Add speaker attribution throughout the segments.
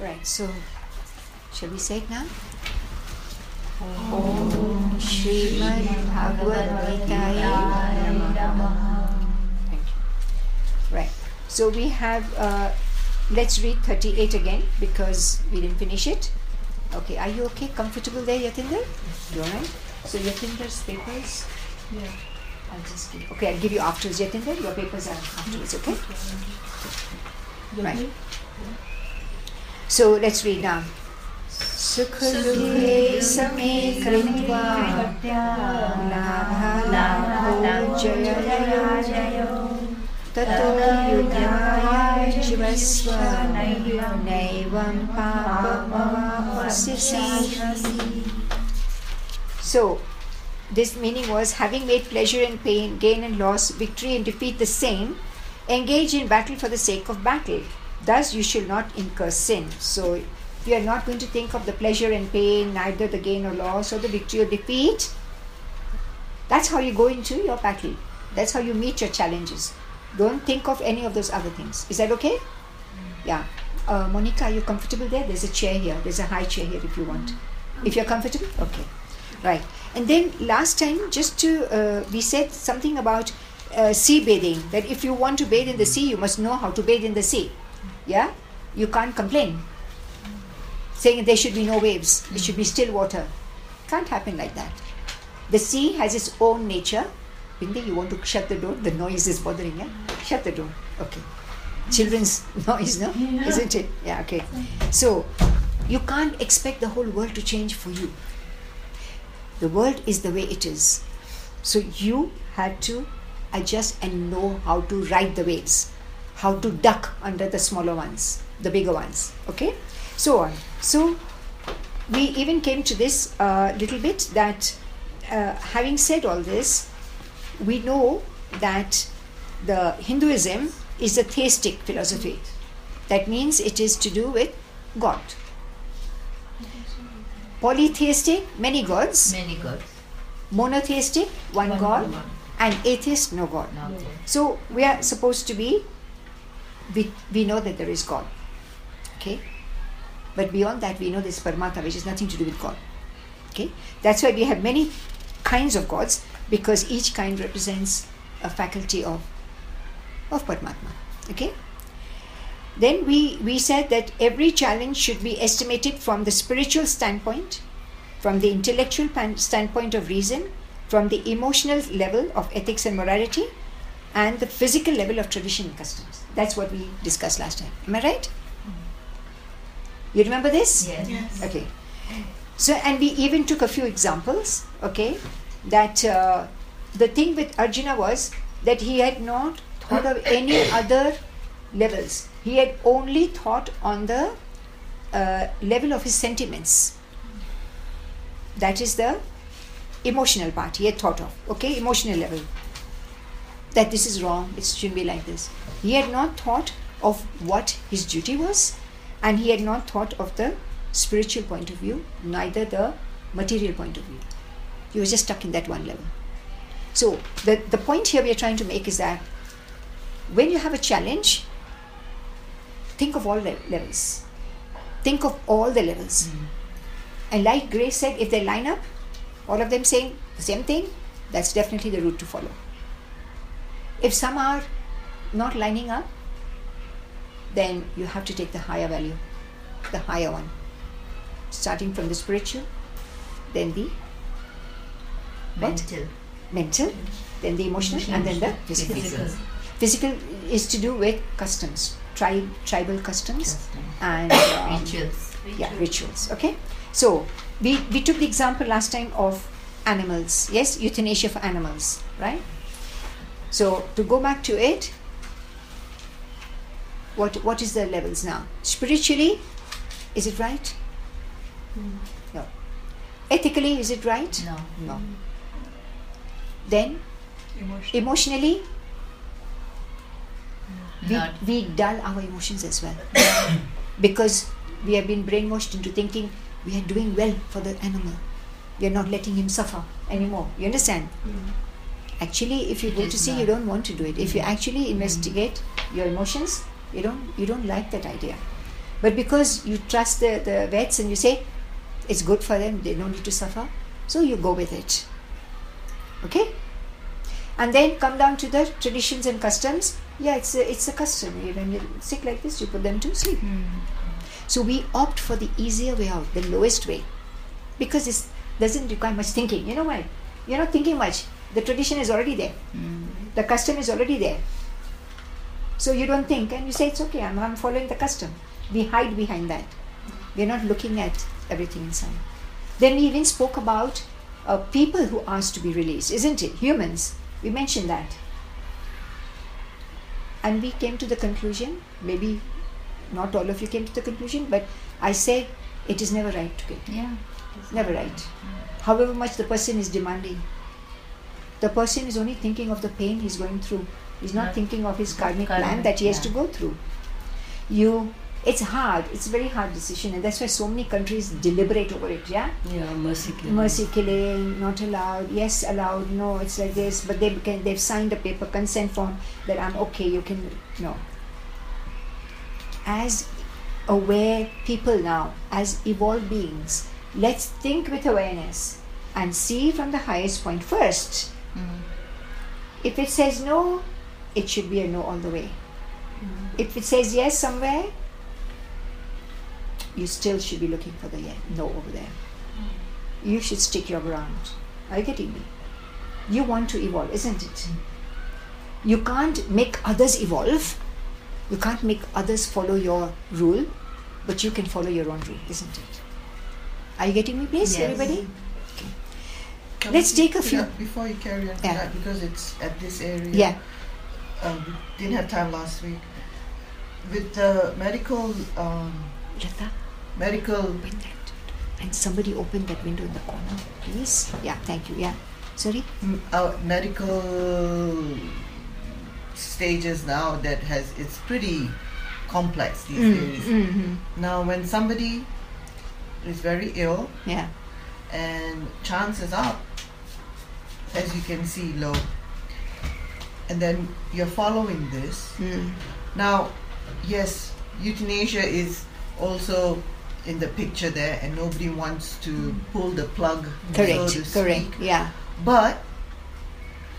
Speaker 1: Right, so shall we say it now? Om Srimad Bhagavad Thank you. Right, so we have, uh, let's read 38 again because we didn't finish it. Okay, are you okay? Comfortable there, Yatinder? You alright? So Yatinder's papers?
Speaker 2: Yeah.
Speaker 1: I'll just give, okay, I'll give you afterwards, Yatinder. Your papers are afterwards, okay? Right. So let's read now. सुखदुःखे समे कृत्वा लाभालाभो जय ततो युद्धाय जीवस्व नैवं पापमवाप्स्यसि So, this meaning was having made pleasure and pain, gain and loss, victory and defeat the same, engage in battle for the sake of battle. Thus, you shall not incur sin. So, you are not going to think of the pleasure and pain, neither the gain or loss or the victory or defeat, that's how you go into your battle. That's how you meet your challenges. Don't think of any of those other things. Is that okay? Yeah. Uh, Monica, are you comfortable there? There's a chair here. There's a high chair here if you want. If you're comfortable? Okay. Right. And then last time, just to, uh, we said something about uh, sea bathing, that if you want to bathe in the sea, you must know how to bathe in the sea. Yeah? You can't complain. Saying there should be no waves, it should be still water. Can't happen like that. The sea has its own nature. Bindi, you want to shut the door? The noise is bothering you. Shut the door. Okay. Children's noise, no? Isn't it? Yeah, okay. So, you can't expect the whole world to change for you. The world is the way it is. So, you had to adjust and know how to ride the waves, how to duck under the smaller ones, the bigger ones. Okay? So on. So, we even came to this uh, little bit that uh, having said all this, we know that the Hinduism is a theistic philosophy. That means it is to do with God. Polytheistic, many gods.
Speaker 3: Many gods.
Speaker 1: Monotheistic, one,
Speaker 3: One
Speaker 1: God.
Speaker 3: God.
Speaker 1: And atheist, no God.
Speaker 3: There.
Speaker 1: So we are supposed to be, we, we know that there is God. Okay? But beyond that, we know there's Paramatma, which has nothing to do with God. Okay? That's why we have many kinds of gods, because each kind represents a faculty of, of Paramatma. Okay? Then we, we said that every challenge should be estimated from the spiritual standpoint, from the intellectual pan- standpoint of reason, from the emotional level of ethics and morality, and the physical level of tradition and customs. That's what we discussed last time. Am I right? You remember this?
Speaker 3: Yes.
Speaker 2: Yes.
Speaker 1: Okay. So, and we even took a few examples, okay, that uh, the thing with Arjuna was that he had not thought of any other levels. He had only thought on the uh, level of his sentiments. That is the emotional part he had thought of, okay, emotional level. That this is wrong, it shouldn't be like this. He had not thought of what his duty was, and he had not thought of the spiritual point of view, neither the material point of view. He was just stuck in that one level. So, the, the point here we are trying to make is that when you have a challenge, think of all le- levels. Think of all the levels. Mm-hmm. And like Grace said, if they line up, all of them saying the same thing, that's definitely the route to follow. If some are not lining up, then you have to take the higher value, the higher one. Starting from the spiritual, then the what?
Speaker 3: Mental.
Speaker 1: mental, then the emotional, and then the physical.
Speaker 3: Physical.
Speaker 1: Physical is to do with customs, tribe, tribal customs,
Speaker 3: Custom.
Speaker 1: and um,
Speaker 3: Rituals.
Speaker 1: yeah, rituals. Okay, so we we took the example last time of animals. Yes, euthanasia for animals, right? So to go back to it, what what is the levels now? Spiritually, is it right? Hmm. No. Ethically, is it right?
Speaker 3: No.
Speaker 1: No. Then
Speaker 2: Emotion.
Speaker 1: emotionally, we,
Speaker 3: Not.
Speaker 1: we dull our emotions as well because we have been brainwashed into thinking we are doing well for the animal we are not letting him suffer anymore you understand hmm. Actually if you go to see you don't want to do it if you actually investigate your emotions you don't you don't like that idea But because you trust the, the vets and you say it's good for them, they don't need to suffer, so you go with it. Okay? And then come down to the traditions and customs. Yeah, it's a, it's a custom. When you're sick like this, you put them to sleep. So we opt for the easier way out, the lowest way, because it doesn't require much thinking. You know why? You're not thinking much. The tradition is already there. The custom is already there. So you don't think, and you say it's okay. I'm, I'm following the custom. We hide behind that. We're not looking at everything inside. Then we even spoke about uh, people who asked to be released, isn't it? Humans. We mentioned that. And we came to the conclusion, maybe not all of you came to the conclusion, but I say it is never right to get.
Speaker 2: Yeah.
Speaker 1: Never right. However much the person is demanding. The person is only thinking of the pain he's going through. He's not thinking of his karmic
Speaker 2: Karmic,
Speaker 1: plan that he has
Speaker 2: yeah.
Speaker 1: to go through. You it's hard, it's a very hard decision, and that's why so many countries deliberate over it, yeah?
Speaker 3: Yeah, mercy killing.
Speaker 1: mercy killing not allowed yes allowed no it's like this but they can they've signed a paper consent form that i'm okay you can no as aware people now as evolved beings let's think with awareness and see from the highest point first Mm. if it says no it should be a no all the way mm. if it says yes somewhere you still should be looking for the no over there mm. you should stick your ground. Are you getting me? You want to evolve, isn't it? You can't make others evolve. You can't make others follow your rule, but you can follow your own rule, isn't it? Are you getting me, please,
Speaker 2: Yes.
Speaker 1: everybody? Let's take a few-
Speaker 4: before you carry on,
Speaker 1: Yeah.
Speaker 4: because it's at this area.
Speaker 1: Yeah.
Speaker 4: Um, we didn't have time last week. With the medical, um,
Speaker 1: Lata,
Speaker 4: medical,
Speaker 1: open that. And somebody open that window in the corner, please. Yeah, thank you. Yeah. Sorry?
Speaker 4: m- uh, medical stages now that has it's pretty complex these days.
Speaker 1: Mm-hmm.
Speaker 4: Now, when somebody is very ill
Speaker 1: Yeah.
Speaker 4: and chances up, as you can see, low, and then you're following this.
Speaker 1: Mm.
Speaker 4: Now, yes, euthanasia is also in the picture there, and nobody wants to pull the plug,
Speaker 1: Correct.
Speaker 4: so
Speaker 1: correct.
Speaker 4: speak.
Speaker 1: Yeah.
Speaker 4: But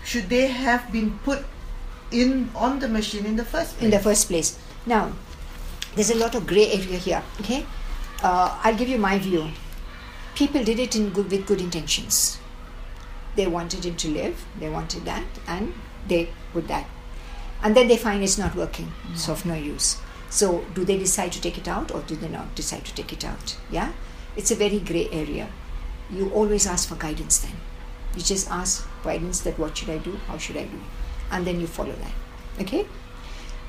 Speaker 4: should they have been put in on the machine in the first place?
Speaker 1: in the first place. Now, there's a lot of gray area here. Okay, uh, I'll give you my view. People did it in good with good intentions. They wanted him to live. They wanted that, and they put that, and then they find it's not working. It's of no use. So, do they decide to take it out, or do they not decide to take it out? Yeah, it's a very gray area. You always ask for guidance. Then, you just ask guidance that what should I do, how should I do, and then you follow that. Okay.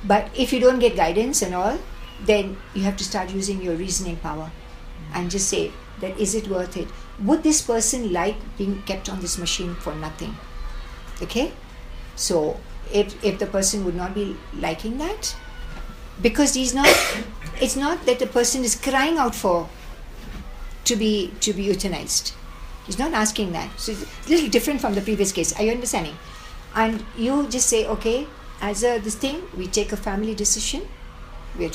Speaker 1: But if you don't get guidance and all, then you have to start using your reasoning power and just say that is it worth it? Would this person like being kept on this machine for nothing? Okay? So if if the person would not be liking that, because he's not it's not that the person is crying out for to be to be euthanized. He's not asking that. So it's a little different from the previous case. Are you understanding? And you just say, okay, as a this thing, we take a family decision, We're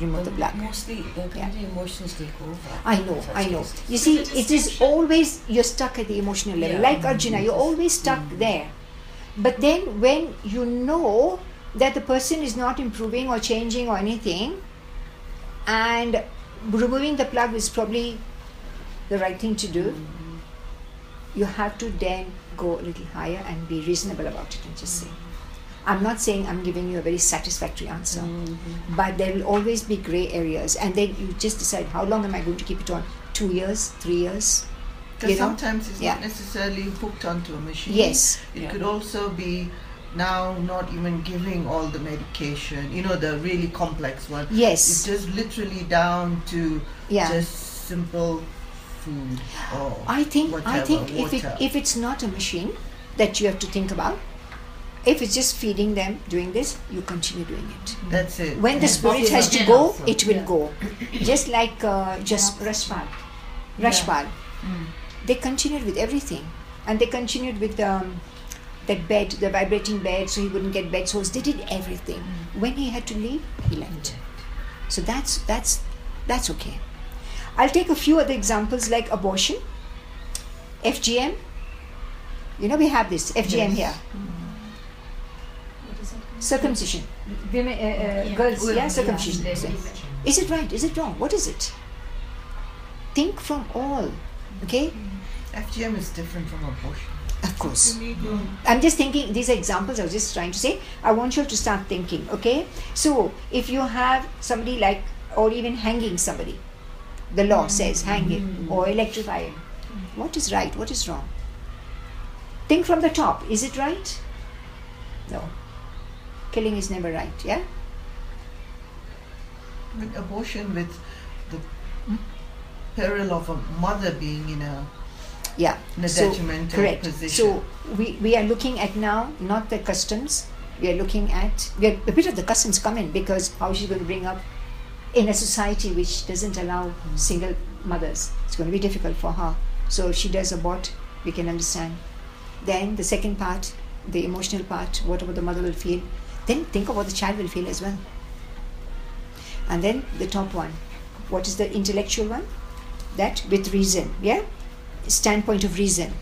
Speaker 1: remove the plug.
Speaker 3: Mostly, the
Speaker 1: Yeah.
Speaker 3: the emotions take over.
Speaker 1: I know,
Speaker 3: Such
Speaker 1: I know.
Speaker 3: cases.
Speaker 1: You see, it is always you're stuck at the emotional level.
Speaker 3: Yeah.
Speaker 1: Like Arjuna, you're mm-hmm. always stuck mm-hmm. there. But then when you know that the person is not improving or changing or anything, and removing the plug is probably the right thing to do, mm-hmm. you have to then go a little higher and be reasonable about it and just say. I'm not saying I'm giving you a very satisfactory answer,
Speaker 3: Mm-hmm.
Speaker 1: but there will always be gray areas, and then you just decide how long am I going to keep it on? Two years, three years?
Speaker 4: Because
Speaker 1: you know?
Speaker 4: sometimes it's
Speaker 1: Yeah.
Speaker 4: not necessarily hooked onto a machine.
Speaker 1: Yes.
Speaker 4: It
Speaker 3: Yeah.
Speaker 4: could also be now not even giving all the medication, you know, the really complex one.
Speaker 1: Yes, it's
Speaker 4: just literally down to
Speaker 1: Yeah.
Speaker 4: just simple food
Speaker 1: I think
Speaker 4: whatever,
Speaker 1: I think if it if it's not a machine that you have to think about, if it's just feeding them doing this, you continue doing it.
Speaker 4: That's it.
Speaker 1: When the spirit has to go,
Speaker 2: Also.
Speaker 1: it will
Speaker 2: Yeah.
Speaker 1: go. Just like uh, just Rashpal. Rashpal.
Speaker 2: Mm.
Speaker 1: They continued with everything. And they continued with um, that bed, the vibrating bed, so he wouldn't get bed sores. They did everything. When he had to leave, he left. So that's that's That's okay. I'll take a few other examples like abortion, FGM. You know, we have this FGM
Speaker 4: Yes.
Speaker 1: here.
Speaker 2: What is it?
Speaker 1: Circumcision. Women, uh, uh, girls, yeah, circumcision. Is it right? Is it wrong? What is it? Think from all. Okay?
Speaker 4: FGM is different from abortion.
Speaker 1: Of course. I'm just thinking, these are examples I was just trying to say. I want you to start thinking, okay? So, if you have somebody like, or even hanging somebody, the law says hanging or electrifying. What is right? What is wrong? Think from the top. Is it right? No. Killing is never right, yeah?
Speaker 4: With abortion, with the peril of a mother being in a
Speaker 1: Yeah.
Speaker 4: in a
Speaker 1: So,
Speaker 4: detrimental
Speaker 1: correct.
Speaker 4: position.
Speaker 1: So we, we are looking at now not the customs. We are looking at we are, a bit of the customs come in because how she's going to bring up in a society which doesn't allow hmm. single mothers. It's going to be difficult for her. So she does abort, we can understand. Then the second part, the emotional part, whatever the mother will feel. Then think of what the child will feel as well. And then the top one, what is the intellectual one? That with reason, yeah? standpoint of reason.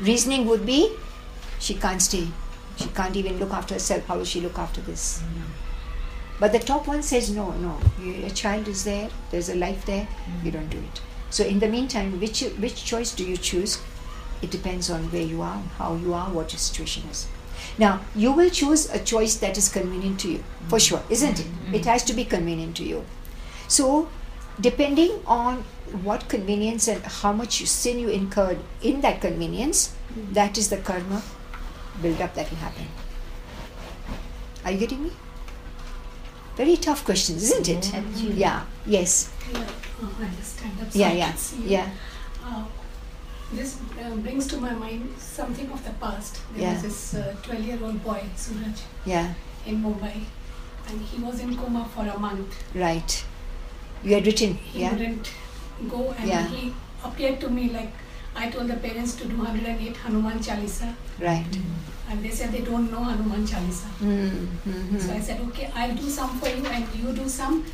Speaker 1: Reasoning would be she can't stay. She can't even look after herself. How will she look after this? But the top one says no, no. You, a child is there. There's a life there. You don't do it. So in the meantime, which which choice do you choose? It depends on where you are, how you are, what your situation is. Now you will choose a choice that is convenient to you, for sure, isn't it? It has to be convenient to you. So depending on what convenience and how much sin you incurred in that convenience, that is the karma build up that will happen. Are you getting me? Very tough questions, isn't it? Yeah, yes,
Speaker 5: Yeah, uh, I understand.
Speaker 1: Yeah, yeah, yeah,
Speaker 5: Uh, this uh, brings to my mind something of the past. There
Speaker 1: Yeah.
Speaker 5: was this uh, 12 year old boy, Suraj,
Speaker 1: yeah,
Speaker 5: in Mumbai, and he was in coma for a month.
Speaker 1: right. You had written,
Speaker 5: He
Speaker 1: yeah,
Speaker 5: wouldn't go, and
Speaker 1: Yeah.
Speaker 5: he appeared to me like I told the parents to do 108 Hanuman Chalisa,
Speaker 1: right.
Speaker 5: and they said they don't know Hanuman Chalisa.
Speaker 1: Mm-hmm.
Speaker 5: So I said, okay, I'll do some for you, and you do some.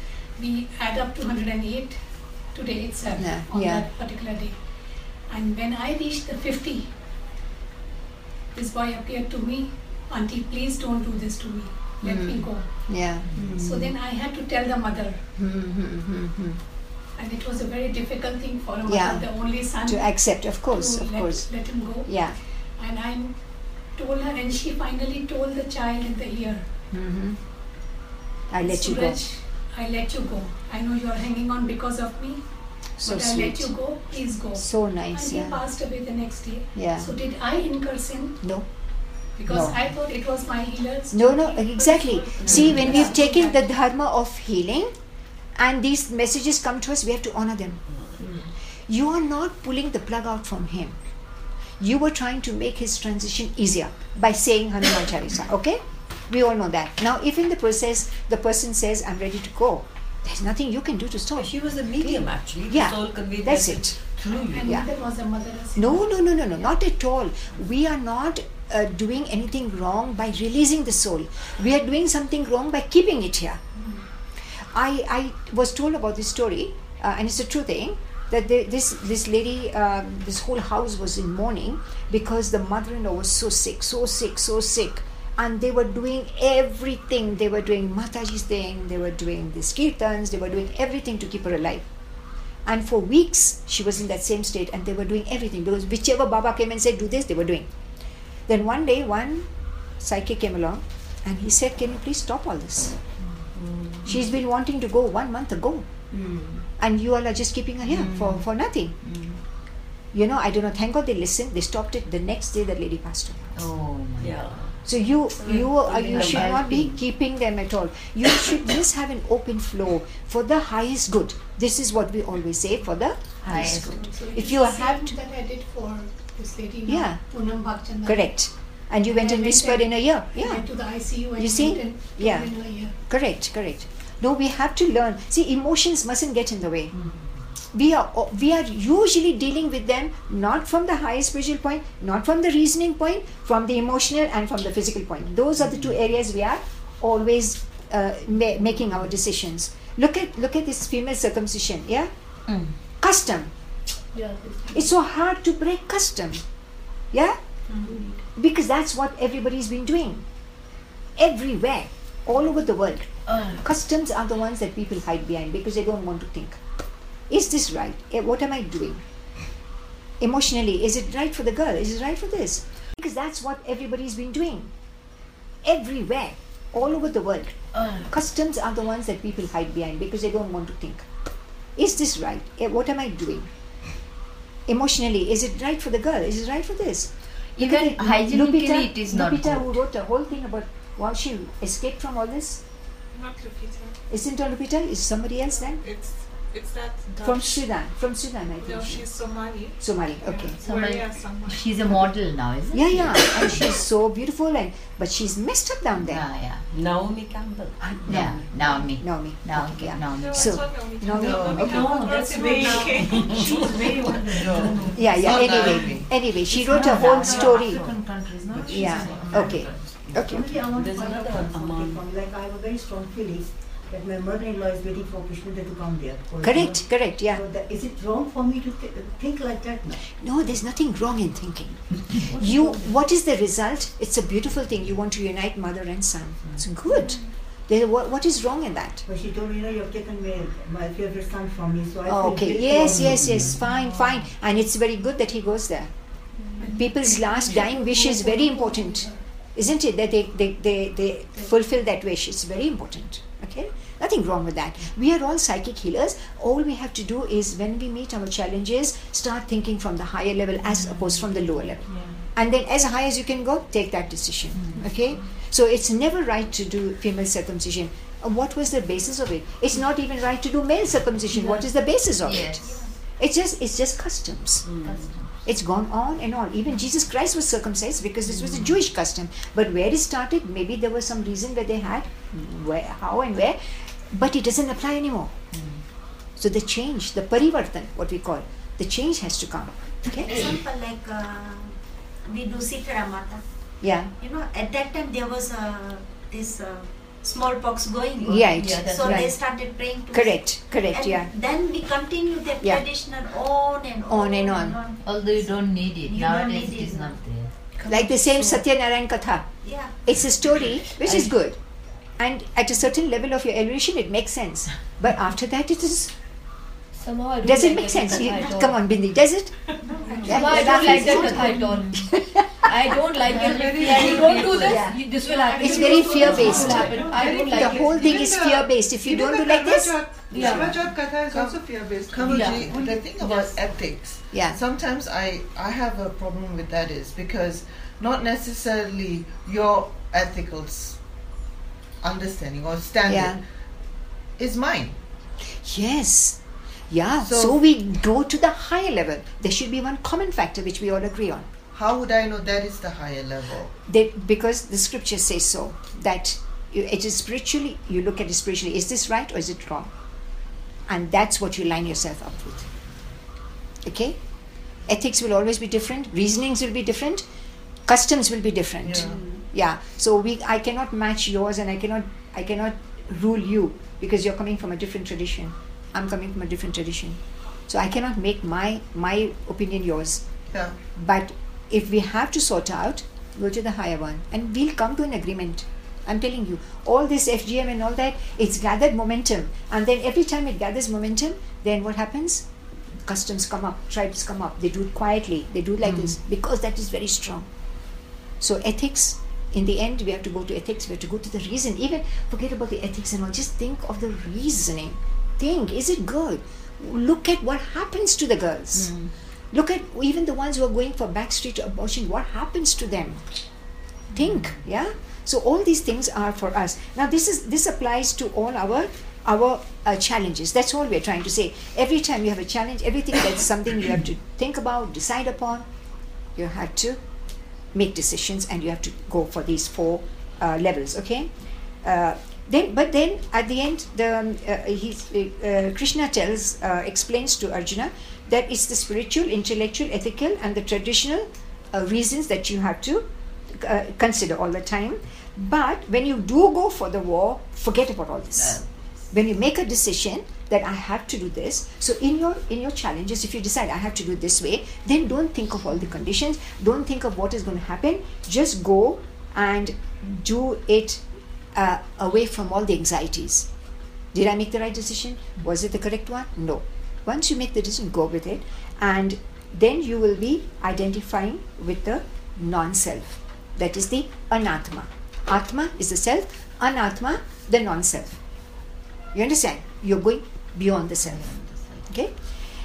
Speaker 5: We add up to 108 today itself
Speaker 1: Yeah,
Speaker 5: on
Speaker 1: yeah.
Speaker 5: that particular day. And when I reached the 50, this boy appeared to me, Auntie, please don't do this to me. Let me
Speaker 1: Mm.
Speaker 5: go.
Speaker 1: Yeah.
Speaker 5: So then I had to tell the mother,
Speaker 1: Mm-hmm.
Speaker 5: and it was a very difficult thing for a mother,
Speaker 1: Yeah.
Speaker 5: the only son,
Speaker 1: To accept, of course, of
Speaker 5: let,
Speaker 1: course.
Speaker 5: let him go.
Speaker 1: Yeah.
Speaker 5: And I told her, and she finally told the child in the ear,
Speaker 1: Mm-hmm. I let you go.
Speaker 5: Suraj, I let you go. I know you are hanging on because of me,
Speaker 1: So
Speaker 5: but I let you go. Please go.
Speaker 1: So nice,
Speaker 5: and he passed away the next day.
Speaker 1: Yeah.
Speaker 5: So did I incur sin?
Speaker 1: No.
Speaker 5: Because
Speaker 1: No.
Speaker 5: I thought it was my healer's.
Speaker 1: No, no, exactly. See, when
Speaker 5: Yeah.
Speaker 1: we've taken the dharma of healing and these messages come to us, we have to honor them. You are not pulling the plug out from him. You were trying to make his transition easier by saying Hanuman Chalisa, okay? We all know that. Now, if in the process the person says, I'm ready to go, there's nothing you can do to stop.
Speaker 3: She was a medium actually.
Speaker 1: Yeah,
Speaker 3: soul conveyed
Speaker 1: that's it.
Speaker 3: through you.
Speaker 5: And
Speaker 1: Yeah.
Speaker 5: neither was the mother. as
Speaker 1: No, no, no, no, no, not at all. We are not uh, doing anything wrong by releasing the soul. We are doing something wrong by keeping it here. I, I was told about this story, uh, and it's a true thing, that the, this, this lady, um, this whole house was in mourning because the mother in law was so sick, so sick, so sick. And they were doing everything. They were doing Mataji's thing, they were doing the kirtans, they were doing everything to keep her alive. And for weeks, she was in that same state, and they were doing everything because whichever Baba came and said, Do this, they were doing. Then one day, one psychic came along and he said, Can you please stop all this? She's been wanting to go one month ago, and you all are just keeping her here for, for nothing. You know, I don't know. Thank God they listened. They stopped it. The next day, that lady passed away.
Speaker 4: Oh my
Speaker 3: Yeah.
Speaker 1: So you mm-hmm. you uh,
Speaker 3: Keeping
Speaker 1: you
Speaker 3: mm-hmm.
Speaker 1: should not be
Speaker 3: mm-hmm.
Speaker 1: keeping them at all. You should just have an open flow for the highest good. This is what we always say for the highest good.
Speaker 5: So
Speaker 1: If you have to-
Speaker 5: that I did for this lady.
Speaker 1: Yeah.
Speaker 5: Poonam.
Speaker 1: Correct. And you went and whispered in a
Speaker 5: year.
Speaker 1: Yeah.
Speaker 5: went to the ICU and
Speaker 1: You see? Yeah.
Speaker 5: in her ear.
Speaker 1: Correct, correct. No, we have to learn. See, emotions mustn't get in the way. We are we are usually dealing with them not from the highest spiritual point, not from the reasoning point, from the emotional and from the physical point. Those are the two areas we are always uh, ma- making our decisions. Look at look at this female circumcision. Yeah,
Speaker 3: Mm.
Speaker 1: custom.
Speaker 2: Yeah.
Speaker 1: It's so hard to break custom. Yeah, because that's what everybody's been doing. Everywhere, all over the world,
Speaker 3: Uh,
Speaker 1: customs are the ones that people hide behind because they don't want to think. Is this right? Eh, What am I doing? Emotionally, is it right for the girl? Is it right for this? Because that's what everybody's been doing. Everywhere, all over the world.
Speaker 3: uh,
Speaker 1: Customs are the ones that people hide behind because they don't want to think. Is this right? Eh, What am I doing? Emotionally, is it right for the girl? Is it right for this? Look
Speaker 3: Even
Speaker 1: at
Speaker 3: hygienically
Speaker 1: Lupita,
Speaker 3: it is not
Speaker 1: Lupita
Speaker 3: good.
Speaker 1: who wrote a whole thing about how she escaped from all this.
Speaker 6: Not Lupita.
Speaker 1: Isn't it Lupita? Is somebody else then?
Speaker 6: It's it's that Dutch.
Speaker 1: From Sudan. From Sudan, I think.
Speaker 6: No, she's Somali.
Speaker 1: Somali. Okay.
Speaker 6: Yeah.
Speaker 3: Somali.
Speaker 6: Maria Somali.
Speaker 3: she's a model now, isn't
Speaker 1: Yeah,
Speaker 3: she?
Speaker 1: yeah, and she's so beautiful, and but she's messed up down there.
Speaker 3: Yeah, yeah.
Speaker 7: Naomi Campbell.
Speaker 1: Ah,
Speaker 3: Yeah, Naomi.
Speaker 1: Naomi.
Speaker 3: Naomi.
Speaker 1: Okay, yeah.
Speaker 3: Naomi.
Speaker 6: No,
Speaker 1: So-
Speaker 6: it's not Naomi.
Speaker 1: Naomi?
Speaker 6: Naomi
Speaker 1: Okay.
Speaker 2: No, that's
Speaker 6: in
Speaker 2: way
Speaker 6: the UK.
Speaker 2: Very wonderful.
Speaker 1: Yeah, yeah.
Speaker 4: Not
Speaker 1: Anyway,
Speaker 4: Naomi.
Speaker 1: anyway, she
Speaker 2: It's
Speaker 1: wrote a
Speaker 2: not
Speaker 1: whole
Speaker 2: African
Speaker 1: story.
Speaker 2: countries, no?
Speaker 1: Yeah.
Speaker 2: a-
Speaker 1: Okay. Okay.
Speaker 7: There's another one,
Speaker 8: Like I have a very strong feeling that my mother-in-law is waiting for Krishna to come there. for-
Speaker 1: Correct. Correct. Yeah.
Speaker 8: So that, is it wrong for me to th- think like that now?
Speaker 1: No, there's nothing wrong in thinking. You. What is the result? It's a beautiful thing. You want to unite mother and son. It's mm-hmm. good. There, what, what is wrong in that?
Speaker 8: But she told me, you know, you have taken my, my favorite son from me, so I
Speaker 1: Oh, okay. Yes, yes, yes. Fine, fine. And it's very good that he goes there. Mm-hmm. People's last dying wish is very important, isn't it? That they, they, they, they fulfill that wish. It's very important. Okay? Nothing wrong with that. We are all psychic healers. All we have to do is when we meet our challenges, start thinking from the higher level as opposed from the lower level. And then as high as you can go, take that decision. Okay? So it's never right to do female circumcision. Uh, What was the basis of it? It's not even right to do male circumcision. What is the basis of it? It's just it's just customs. It's gone on and on. Even Jesus Christ was circumcised because this was a Jewish custom. But where it started, maybe there was some reason where they had, where, how and where, but it doesn't apply anymore. So the change, the parivartan, what we call, the change has to come. Okay?
Speaker 9: example like uh, we do Sitla Mata.
Speaker 1: Yeah.
Speaker 9: You know, at that time there was uh, this uh, smallpox going on.
Speaker 1: Right.
Speaker 3: Yeah, that's
Speaker 9: so they started praying to
Speaker 1: Correct. Correct.
Speaker 9: And
Speaker 1: Yeah.
Speaker 9: then we continue that
Speaker 1: Yeah.
Speaker 9: traditional on and on,
Speaker 1: On and on.
Speaker 3: Although you don't need it.
Speaker 9: You don't
Speaker 3: Nowadays
Speaker 9: need
Speaker 3: it is not there.
Speaker 1: Like the same Satyanarayan Katha.
Speaker 9: Yeah.
Speaker 1: It's a story which is good. And at a certain level of your elevation, it makes sense. But after that, it is.
Speaker 2: Somehow I
Speaker 1: Does it
Speaker 2: like
Speaker 1: make sense? You- come on, Bindi. Does it?
Speaker 2: Somehow I don't like that katha at all. I don't like it. Yeah, you don't do this, you- this will happen.
Speaker 1: It's very
Speaker 2: don't do this, this
Speaker 1: fear-based.
Speaker 2: will. I don't
Speaker 1: The
Speaker 2: like it.
Speaker 1: whole thing
Speaker 6: Even
Speaker 1: is
Speaker 6: the-
Speaker 1: fear based. If you don't do like this,
Speaker 6: Karwa Chauth-
Speaker 2: Yeah.
Speaker 6: Karwa Chauth Katha is also fear-based.
Speaker 4: Kamalji,
Speaker 2: Yeah.
Speaker 4: the thing about ethics,
Speaker 1: yeah,
Speaker 4: sometimes I, I have a problem with that is because not necessarily your ethical s- understanding or standard
Speaker 1: yeah,
Speaker 4: is mine.
Speaker 1: yes, yeah. So,
Speaker 4: So-
Speaker 1: we go to the higher level. There should be one common factor which we all agree on.
Speaker 4: How would I know that is the higher level?
Speaker 1: Because the scripture says so that you, it is spiritually. You look at it spiritually. Is this right or is it wrong? And that's what you line yourself up with. Okay, ethics will always be different. Reasonings will be different. Customs will be different.
Speaker 4: Yeah.
Speaker 1: Yeah. So we i cannot match yours and i cannot i cannot rule you because you're coming from a different tradition. I'm coming from a different tradition. So i cannot make my my opinion yours.
Speaker 4: Yeah.
Speaker 1: but if we have to sort out go to the higher one and we'll come to an agreement. I'm telling you all this fgm and all that it's gathered momentum. And then every time it gathers momentum then what happens? Customs come up tribes come up. They do it quietly. They do it like hmm. this because that is very strong. So ethics in the end we have to go to ethics we have to go to the reason. Even forget about the ethics and all just think of the reasoning. Think is it good? Look at what happens to the girls. Look at even the ones who are going for backstreet abortion what happens to them? Think yeah? So all these things are for us. Now this is this applies to all our our uh, challenges. That's all we're trying to say. Every time you have a challenge everything that's something you have to think about decide upon you have to make decisions and you have to go for these four uh, levels okay? Uh, then but then at the end the um, uh, he's, uh, krishna tells uh, explains to arjuna that it's the spiritual intellectual ethical and the traditional uh, reasons that you have to uh, consider all the time. But when you do go for the war forget about all this. When you make a decision that I have to do this, so in your in your challenges, if you decide I have to do it this way, then don't think of all the conditions. Don't think of what is going to happen. Just go and do it uh, away from all the anxieties. Did I make the right decision? Was it the correct one? No. Once you make the decision, go with it, and then you will be identifying with the non-self. That is the anatma. Atma is the self. Anatma, the non-self. You understand? You're going beyond the self. Okay?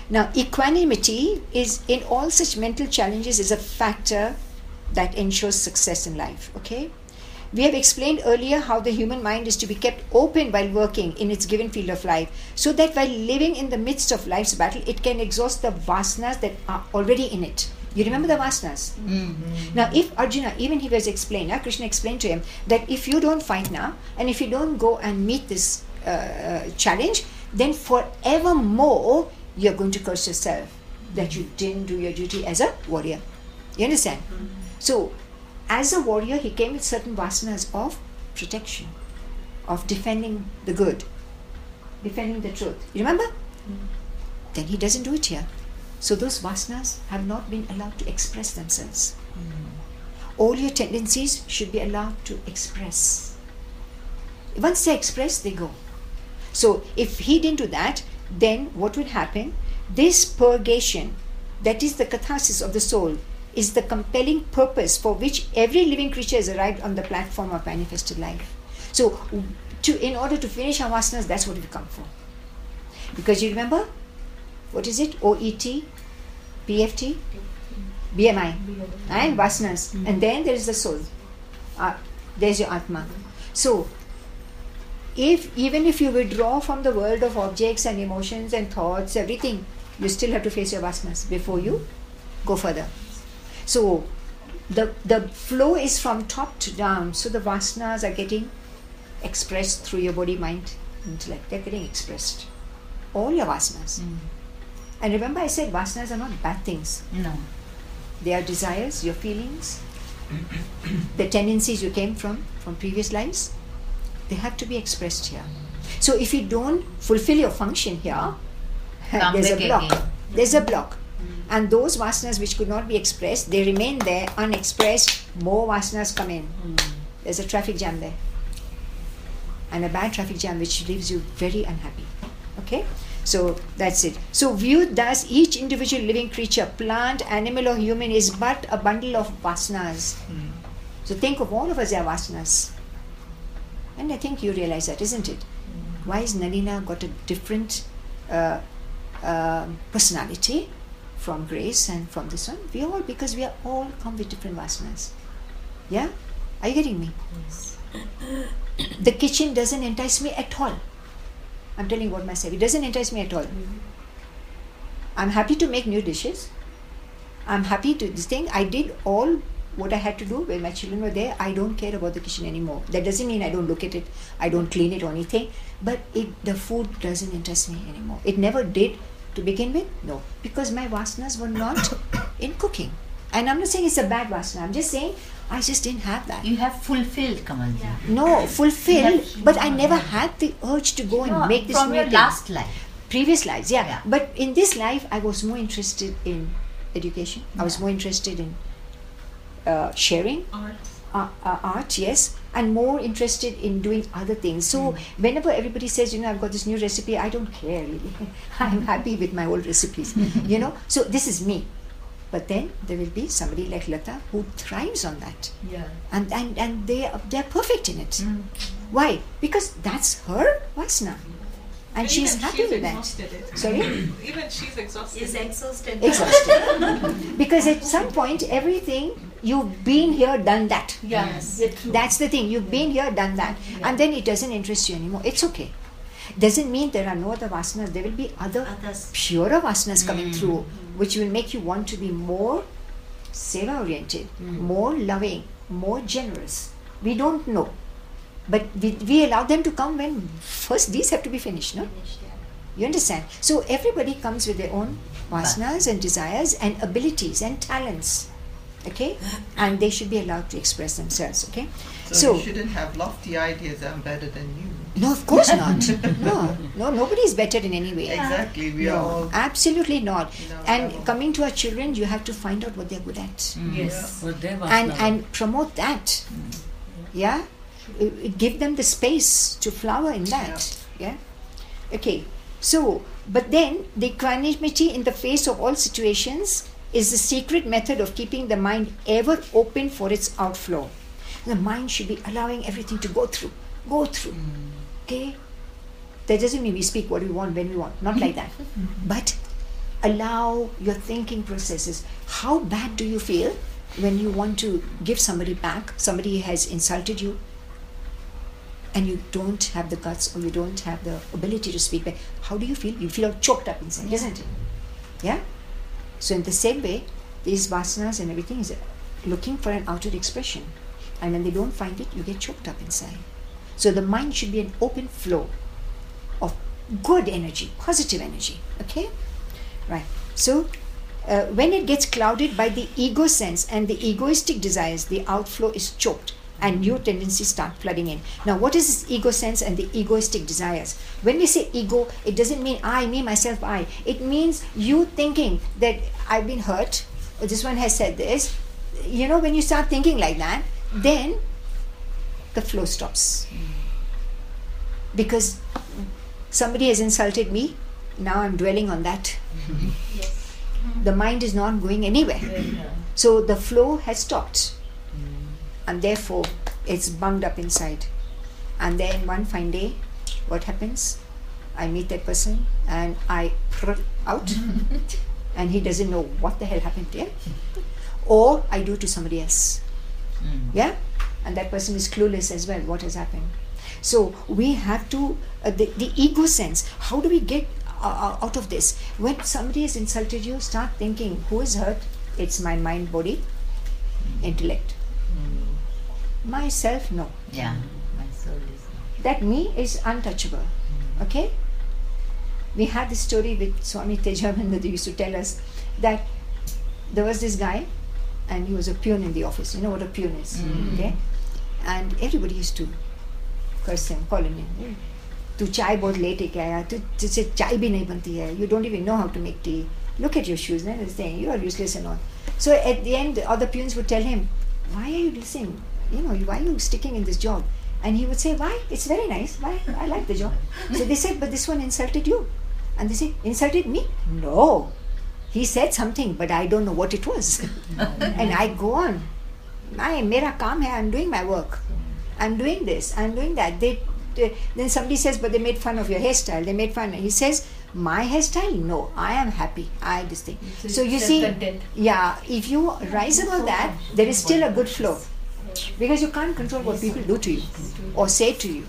Speaker 1: Now, equanimity is in all such mental challenges is a factor that ensures success in life. Okay? We have explained earlier how the human mind is to be kept open while working in its given field of life, so that while living in the midst of life's battle, it can exhaust the vasanas that are already in it. You remember the vasanas? Now, if Arjuna, even he was explained, uh, Krishna explained to him that if you don't fight now, and if you don't go and meet this uh, uh, challenge, then forevermore you're going to curse yourself that you didn't do your duty as a warrior. You understand? So, as a warrior, he came with certain vasanas of protection, of defending the good, defending the truth. You remember? Then he doesn't do it here. So, those vasanas have not been allowed to express themselves. Hmm. All your tendencies should be allowed to express. Once they express, they go. So, if he didn't do that, then what would happen? This purgation, that is the catharsis of the soul, is the compelling purpose for which every living creature has arrived on the platform of manifested life. So, to in order to finish our vasanas, that's what we come for. Because you remember, what is it? OET, PFT, BMI, and vasanas, and then there is the soul. Uh, there's your atma. So, if even if you withdraw from the world of objects and emotions and thoughts, everything, you still have to face your vasanas before you go further. So the the flow is from top to down. So the vasanas are getting expressed through your body, mind, intellect. They're getting expressed. All your vasanas. Mm. And remember, I said vasanas are not bad things.
Speaker 3: No.
Speaker 1: They are desires, your feelings, the tendencies you came from from previous lives. They have to be expressed here. So if you don't fulfill your function here, there's a block.
Speaker 3: again.
Speaker 1: There's a block. And those vasanas which could not be expressed, they remain there unexpressed. More vasanas come in. Hmm. There's a traffic jam there. And a bad traffic jam which leaves you very unhappy. Okay? So that's it. So viewed thus, each individual living creature, plant, animal or human, is but a bundle of vasanas. Hmm. So think of all of us as vasanas. And I think you realize that, isn't it? Why is Nalina got a different uh, um personality from Grace and from this one? We all, because we are all come with different vasanas. Yeah? Are you getting me? The kitchen doesn't entice me at all. I'm telling you what myself. It doesn't entice me at all. I'm happy to make new dishes. I'm happy to this thing. I did all what I had to do when my children were there. I don't care about the kitchen anymore. That doesn't mean I don't look at it, I don't clean it or anything. But it the food doesn't interest me anymore. It never did to begin with. No, because my vasanas were not in cooking. And I'm not saying it's a bad vasana. I'm just saying I just didn't have that.
Speaker 3: You have fulfilled, Kamalji.
Speaker 1: No, fulfill,
Speaker 3: Yes.
Speaker 1: but I never had the urge to go and
Speaker 3: No,
Speaker 1: make this
Speaker 3: from
Speaker 1: new
Speaker 3: your
Speaker 1: thing.
Speaker 3: last life.
Speaker 1: previous lives yeah.
Speaker 3: Yeah.
Speaker 1: but in this life i was more interested in education i was more interested in uh, sharing
Speaker 6: Art.
Speaker 1: uh, uh, art yes and more interested in doing other things. So whenever everybody says you know i've got this new recipe i don't care really. I'm happy with my old recipes you know. So this is me. But then there will be somebody like lata who thrives on that.
Speaker 2: Yeah.
Speaker 1: and and, and they are, they're perfect in it. Why? Because that's her vasana and she's
Speaker 6: even
Speaker 1: happy
Speaker 6: she's
Speaker 1: with that
Speaker 6: exhausted it.
Speaker 1: sorry
Speaker 6: Even she's exhausted.
Speaker 9: Is exhausted.
Speaker 1: exhausted. because at some point, everything you've been here, done that.
Speaker 2: Yes.
Speaker 1: That's the thing. You've been here, done that, and then it doesn't interest you anymore. It's okay. Doesn't mean there are no other vasanas. There will be other
Speaker 9: Others.
Speaker 1: purer vasanas coming mm. through, which will make you want to be more seva oriented, mm. more loving, more generous. We don't know. But we, we allow them to come when first these have to be finished, no? You understand? So everybody comes with their own vasanas and desires and abilities and talents. Okay? And they should be allowed to express themselves. Okay?
Speaker 4: So,
Speaker 1: So-
Speaker 4: you shouldn't have lofty ideas. I'm better than you.
Speaker 1: No, of course not. No, no, nobody is better in any way.
Speaker 4: Exactly. We are all.
Speaker 1: absolutely not.
Speaker 4: you
Speaker 1: And
Speaker 4: level.
Speaker 1: coming to our children, you have to find out what they're good at,
Speaker 2: Yes.
Speaker 3: What they want
Speaker 1: and and promote that. Yeah, Uh, uh, Uh, give them the space to flower in that. Yeah. Okay. So, but then the equanimity in the face of all situations is the secret method of keeping the mind ever open for its outflow. The mind should be allowing everything to go through, go through. Mm. Okay? That doesn't mean we speak what we want when we want, not like that. But allow your thinking processes. How bad do you feel when you want to give somebody back? Somebody has insulted you, and you don't have the guts or you don't have the ability to speak back. How do you feel? You feel all choked up inside, isn't it? Yeah? So, in the same way, these vasanas and everything is looking for an outward expression. And when they don't find it, you get choked up inside. So, the mind should be an open flow of good energy, positive energy. Okay? Right. So, uh, when it gets clouded by the ego sense and the egoistic desires, the outflow is choked and new tendencies start flooding in. Now, what is this ego sense and the egoistic desires? When we say ego, it doesn't mean I, me, myself, I. It means you thinking that I've been hurt, or this one has said this. You know, when you start thinking like that, then the flow stops. Because somebody has insulted me, now I'm dwelling on that. The mind is not going anywhere. So the flow has stopped. And therefore, it's bunged up inside. And then one fine day, what happens? I meet that person and I prr out, and he doesn't know what the hell happened to him, Or I do to somebody else. Yeah? And that person is clueless as well what has happened. So we have to, uh, the, the ego sense, how do we get uh, out of this? When somebody has insulted you, start thinking, who is hurt? It's my mind, body, intellect myself no.
Speaker 3: Yeah.
Speaker 1: That me is untouchable. Mm. Okay. We had this story with Swami Tejomayananda. They used to tell us that there was this guy, and he was a peon in the office. You know what a peon is, mm. okay? And everybody used to curse him, call him in. Mm-hmm. To chai bought late to say chai bhi banti hai. You don't even know how to make tea. Look at your shoes, then they're saying you are useless and all. So at the end, other peons would tell him, Why are you listening? you know, why are you sticking in this job? And he would say, why? It's very nice. Why? I like the job. So they said, but this one insulted you. And they said, insulted me? No. He said something, but I don't know what it was. and I go on. My, mera kaam hai, I'm doing my work. I'm doing this, I'm doing that. They, they, then somebody says, but they made fun of your hairstyle. They made fun. He says, my hairstyle? No, I am happy. I this thing. So, so you see, yeah, if you rise above that, there is still a good flow because you can't control what people do to you or say to you,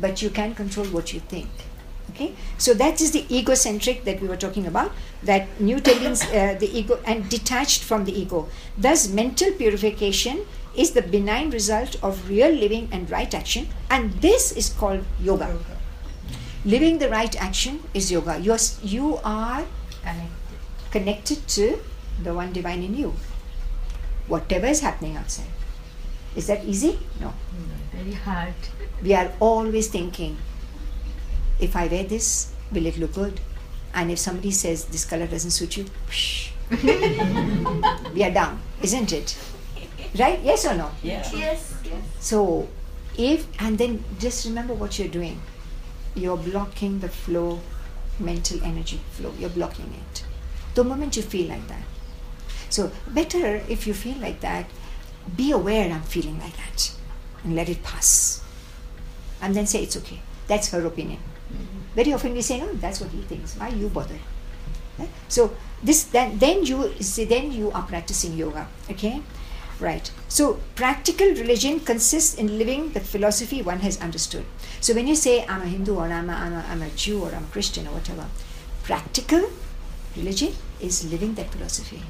Speaker 1: but you can control what you think. Okay, so that is the egocentric that we were talking about. That new tendency, uh, the ego, and detached from the ego. Thus, mental purification is the benign result of real living and right action, and this is called yoga. Living the right action is yoga. You are, you are
Speaker 3: Connected.
Speaker 1: connected to the one divine in you. Whatever is happening outside. Is that easy? No.
Speaker 3: Very hard.
Speaker 1: We are always thinking, if I wear this, will it look good? And if somebody says this color doesn't suit you, psh, we are down, isn't it? Right? Yes or no?
Speaker 9: Yes.
Speaker 1: So, if, and then just remember what you're doing. You're blocking the flow, mental energy flow. You're blocking it. The moment you feel like that. So, better if you feel like that, be aware I'm feeling like that and let it pass. And then say it's okay. That's her opinion. Very often we say, no, that's what he thinks. Why you bother? Eh? So this then then you see then you are practicing yoga. Okay? Right. So practical religion consists in living the philosophy one has understood. So when you say I'm a Hindu or I'm a, I'm a, I'm a Jew or I'm a Christian or whatever, practical religion is living that philosophy.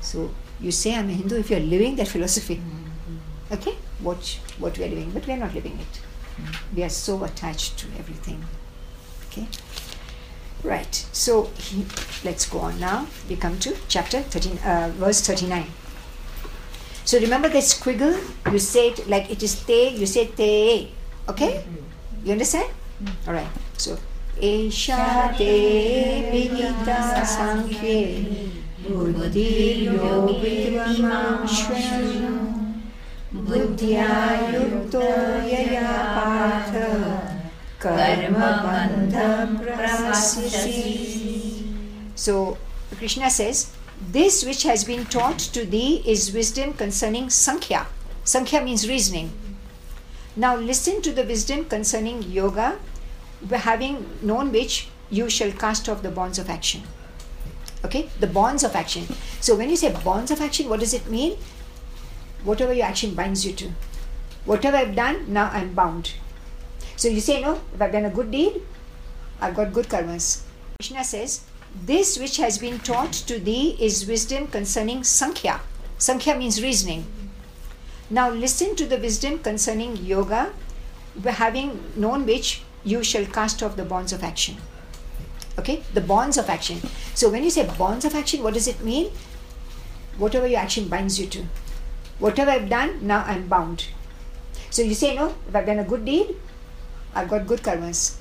Speaker 1: So you say I'm a Hindu if you're living that philosophy. Okay? What what we are living, but we are not living it. We are so attached to everything. Okay? Right. So he, let's go on now. We come to chapter 13, uh, verse 39. So remember that squiggle, you say it like it is te, you say te. Okay? You understand? All right. So, Esha te sankhye So, Krishna says, This which has been taught to thee is wisdom concerning Sankhya. Sankhya means reasoning. Now listen to the wisdom concerning yoga, having known which you shall cast off the bonds of action. Okay? The bonds of action. So when you say bonds of action, what does it mean? Whatever your action binds you to. Whatever I've done, now I'm bound. So you say, no, if I've done a good deed, I've got good karmas. Krishna says, This which has been taught to thee is wisdom concerning Sankhya. Sankhya means reasoning. Now listen to the wisdom concerning yoga, having known which you shall cast off the bonds of action. Okay? The bonds of action. So when you say bonds of action, what does it mean? Whatever your action binds you to. Whatever I've done, now I'm bound. So you say, no, if I've done a good deed, I've got good karmas.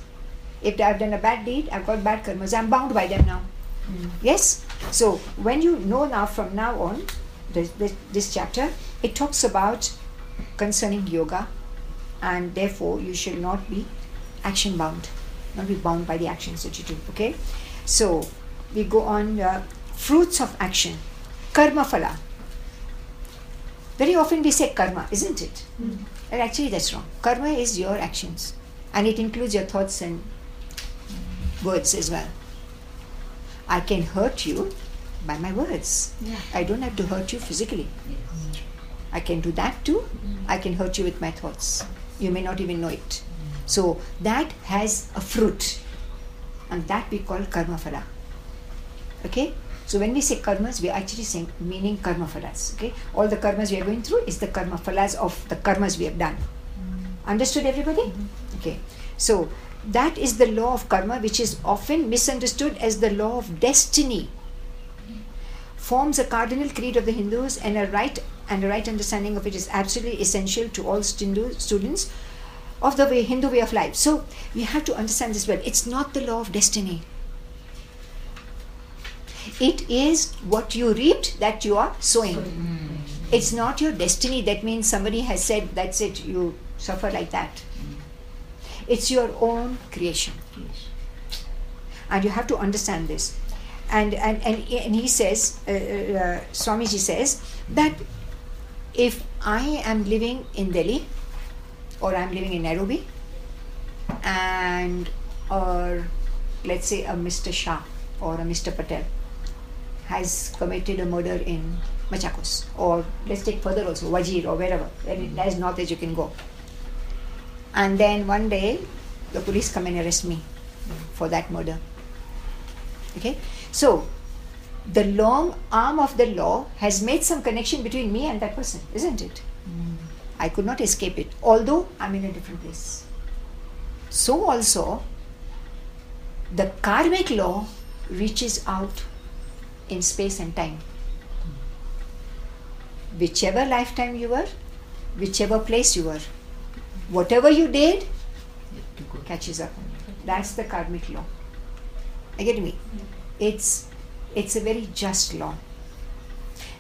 Speaker 1: If I've done a bad deed, I've got bad karmas. I'm bound by them now. Hmm. Yes? So when you know now from now on, this, this, this chapter, it talks about concerning yoga and therefore you should not be action bound, not be bound by the actions that you do. Okay? So we go on uh, fruits of action. Karma phala. Very often we say karma, isn't it? And actually that's wrong. Karma is your actions and it includes your thoughts and words as well. I can hurt you by my words. I don't have to hurt you physically. I can do that too. I can hurt you with my thoughts. You may not even know it. So that has a fruit, and that we call karma phala. Okay? So when we say karmas, we are actually saying meaning karma phalas. Okay? All the karmas we are going through is the karma phalas of the karmas we have done. Mm-hmm. Understood everybody? Mm-hmm. Okay. So that is the law of karma, which is often misunderstood as the law of destiny. Forms a cardinal creed of the Hindus, and a right and a right understanding of it is absolutely essential to all Hindu students of the way, Hindu way of life. So we have to understand this well. It's not the law of destiny. It is what you reaped that you are sowing. It's not your destiny. That means somebody has said, that's it, you suffer like that. It's your own creation. And you have to understand this. And, and, and, and he says, uh, uh, Swamiji says, that if I am living in Delhi or I'm living in Nairobi and or let's say a Mr. Shah or a Mr. Patel has committed a murder in Machakos or let's take further also Wajir or wherever as north as you can go and then one day the police come and arrest me for that murder okay so the long arm of the law has made some connection between me and that person isn't it i could not escape it although i'm in a different place. So also the karmic law reaches out in space and time. Whichever lifetime you were whichever place you were whatever you did catches up. That's the karmic law. I get me? It's it's a very just law.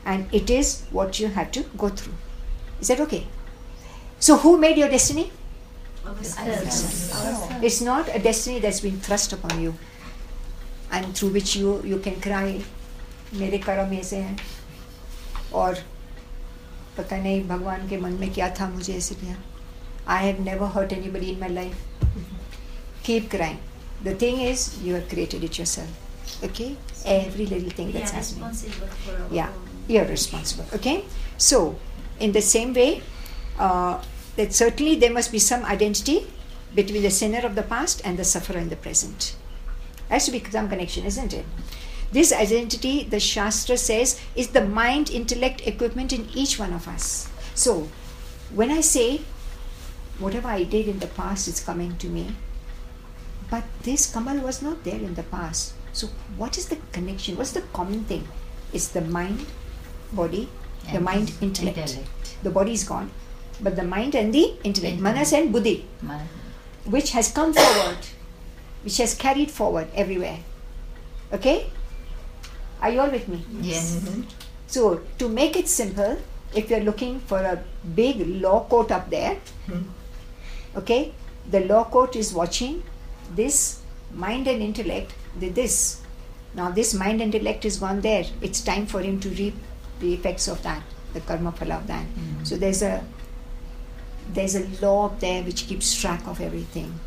Speaker 1: And it is what you have to go through. Is that okay so who made your destiny it's not a destiny that's been thrust upon you and through which you you can cry मेरे कर्म ऐसे हैं और पता नहीं भगवान के मन में क्या था मुझे ऐसे किया I have never hurt anybody in my life keep crying the thing is you have created it your self okay every little thing that's happening
Speaker 9: responsible for our
Speaker 1: yeah
Speaker 9: own.
Speaker 1: you're responsible okay so in the same way uh, that certainly there must be some identity between the sinner of the past and the sufferer in the present. There has to be some connection isn't it? This identity the shastra says is the mind intellect equipment in each one of us. So when i say whatever i did in the past is coming to me but this kamal was not there in the past. So what is the connection? What's the common thing? It's the mind body the mind intellect.
Speaker 3: intellect.
Speaker 1: the body is gone but the mind and the intellect
Speaker 3: Intellect.
Speaker 1: manas and buddhi
Speaker 3: Man,
Speaker 1: which has come forward, which has carried forward everywhere. Okay? Are you all with me?
Speaker 3: Yes. Mm-hmm.
Speaker 1: So, to make it simple, if you're looking for a big law court up there, hmm. okay, the law court is watching this mind and intellect did this. Now, this mind and intellect is gone there. It's time for him to reap the effects of that, the karma phala of that. Hmm. So, there's a there's a law up there which keeps track of everything,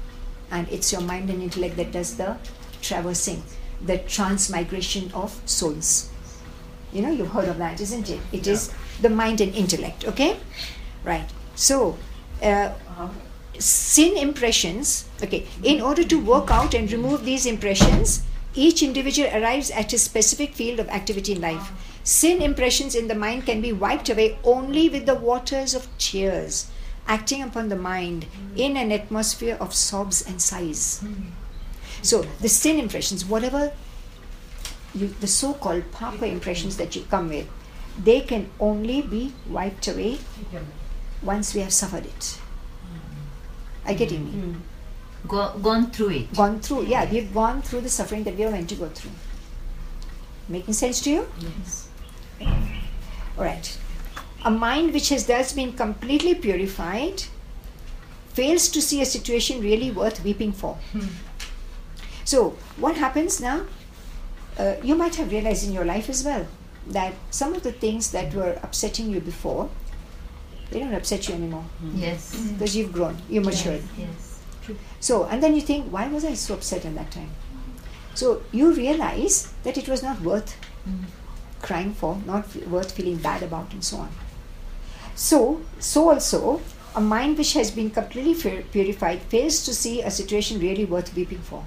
Speaker 1: and it's your mind and intellect that does the traversing, the transmigration of souls. You know, you've heard of that, isn't it? It is the mind and intellect, okay? Right. So, uh, sin impressions, okay, in order to work out and remove these impressions, each individual arrives at a specific field of activity in life. Sin impressions in the mind can be wiped away only with the waters of tears acting upon the mind in an atmosphere of sobs and sighs. So, the sin impressions, whatever you, the so called papa impressions that you come with, they can only be wiped away once we have suffered it. I get me?
Speaker 3: Go, gone through it.
Speaker 1: Gone through, yeah, we've gone through the suffering that we are meant to go through. Making sense to you?
Speaker 3: Yes.
Speaker 1: Alright. A mind which has thus been completely purified fails to see a situation really worth weeping for. Hmm. So, what happens now? Uh, you might have realized in your life as well that some of the things that were upsetting you before, they don't upset you anymore hmm.
Speaker 3: Yes. Hmm.
Speaker 1: because you've grown, you've matured.
Speaker 3: Yes.
Speaker 1: So, and then you think, why was I so upset at that time? So, you realize that it was not worth crying for, not f- worth feeling bad about, and so on. So, so also, a mind which has been completely purified fails to see a situation really worth weeping for.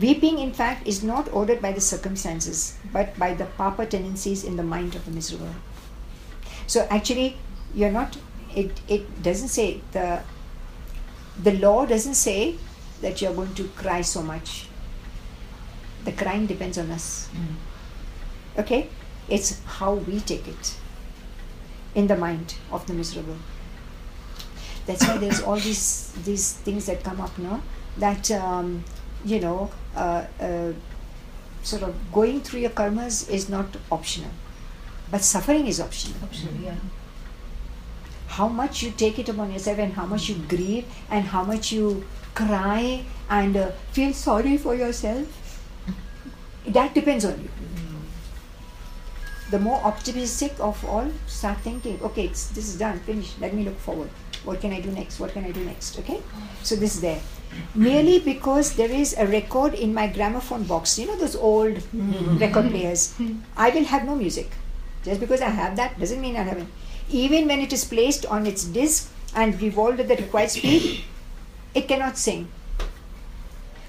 Speaker 1: Weeping, in fact, is not ordered by the circumstances, but by the papa tendencies in the mind of the miserable. So, actually, you're not. It it doesn't say the. The law doesn't say that you're going to cry so much. The crying depends on us. Mm. Okay, it's how we take it in the mind of the miserable. That's why there's all these these things that come up, now That um, you know, uh, uh, sort of going through your karmas is not optional, but suffering is optional. How much you take it upon yourself, and how much you grieve, and how much you cry and uh, feel sorry for yourself, that depends on you the more optimistic of all start thinking okay it's, this is done finished let me look forward. What can i do next? What can i do next? Okay? So this is there. Merely because there is a record in my gramophone box you know those old mm-hmm. record players? I will have no music. Just because i have that doesn't mean i have it even when it is placed on its disc and revolved at the required speed it cannot sing.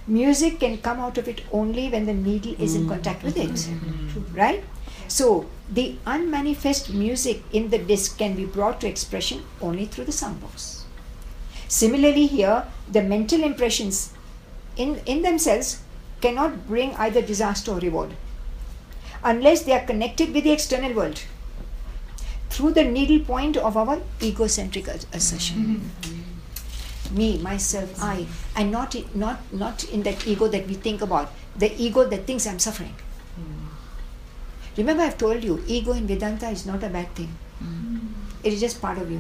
Speaker 1: Music can come out of it only when the needle is in mm. contact with it. Mm-hmm. Right so the unmanifest music in the disc can be brought to expression only through the sound box. Similarly, here the mental impressions in, in themselves cannot bring either disaster or reward unless they are connected with the external world through the needle point of our egocentric assertion. Mm-hmm. Me, myself, I, and not not not in that ego that we think about, the ego that thinks I'm suffering. Remember, I've told you, ego in Vedanta is not a bad thing. Hmm. It is just part of you.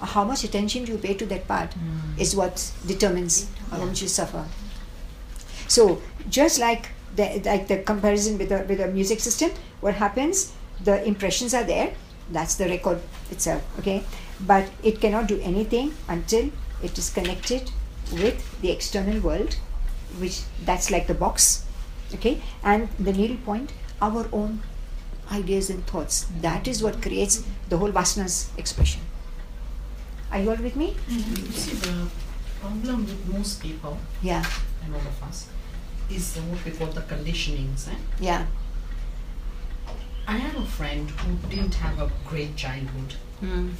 Speaker 1: How much attention you pay to that part hmm. is what determines how much you suffer. So, just like the, like the comparison with a, with a music system, what happens? The impressions are there. That's the record itself. Okay, but it cannot do anything until it is connected with the external world, which that's like the box. Okay, and the needle point, our own ideas and thoughts. That is what creates the whole vasanas expression. Are you all with me?
Speaker 10: You see, the problem with most people
Speaker 1: Yeah,
Speaker 10: and all of us is what we call the conditionings. Eh?
Speaker 1: yeah.
Speaker 10: I have a friend who didn't have a great childhood,
Speaker 1: Mm.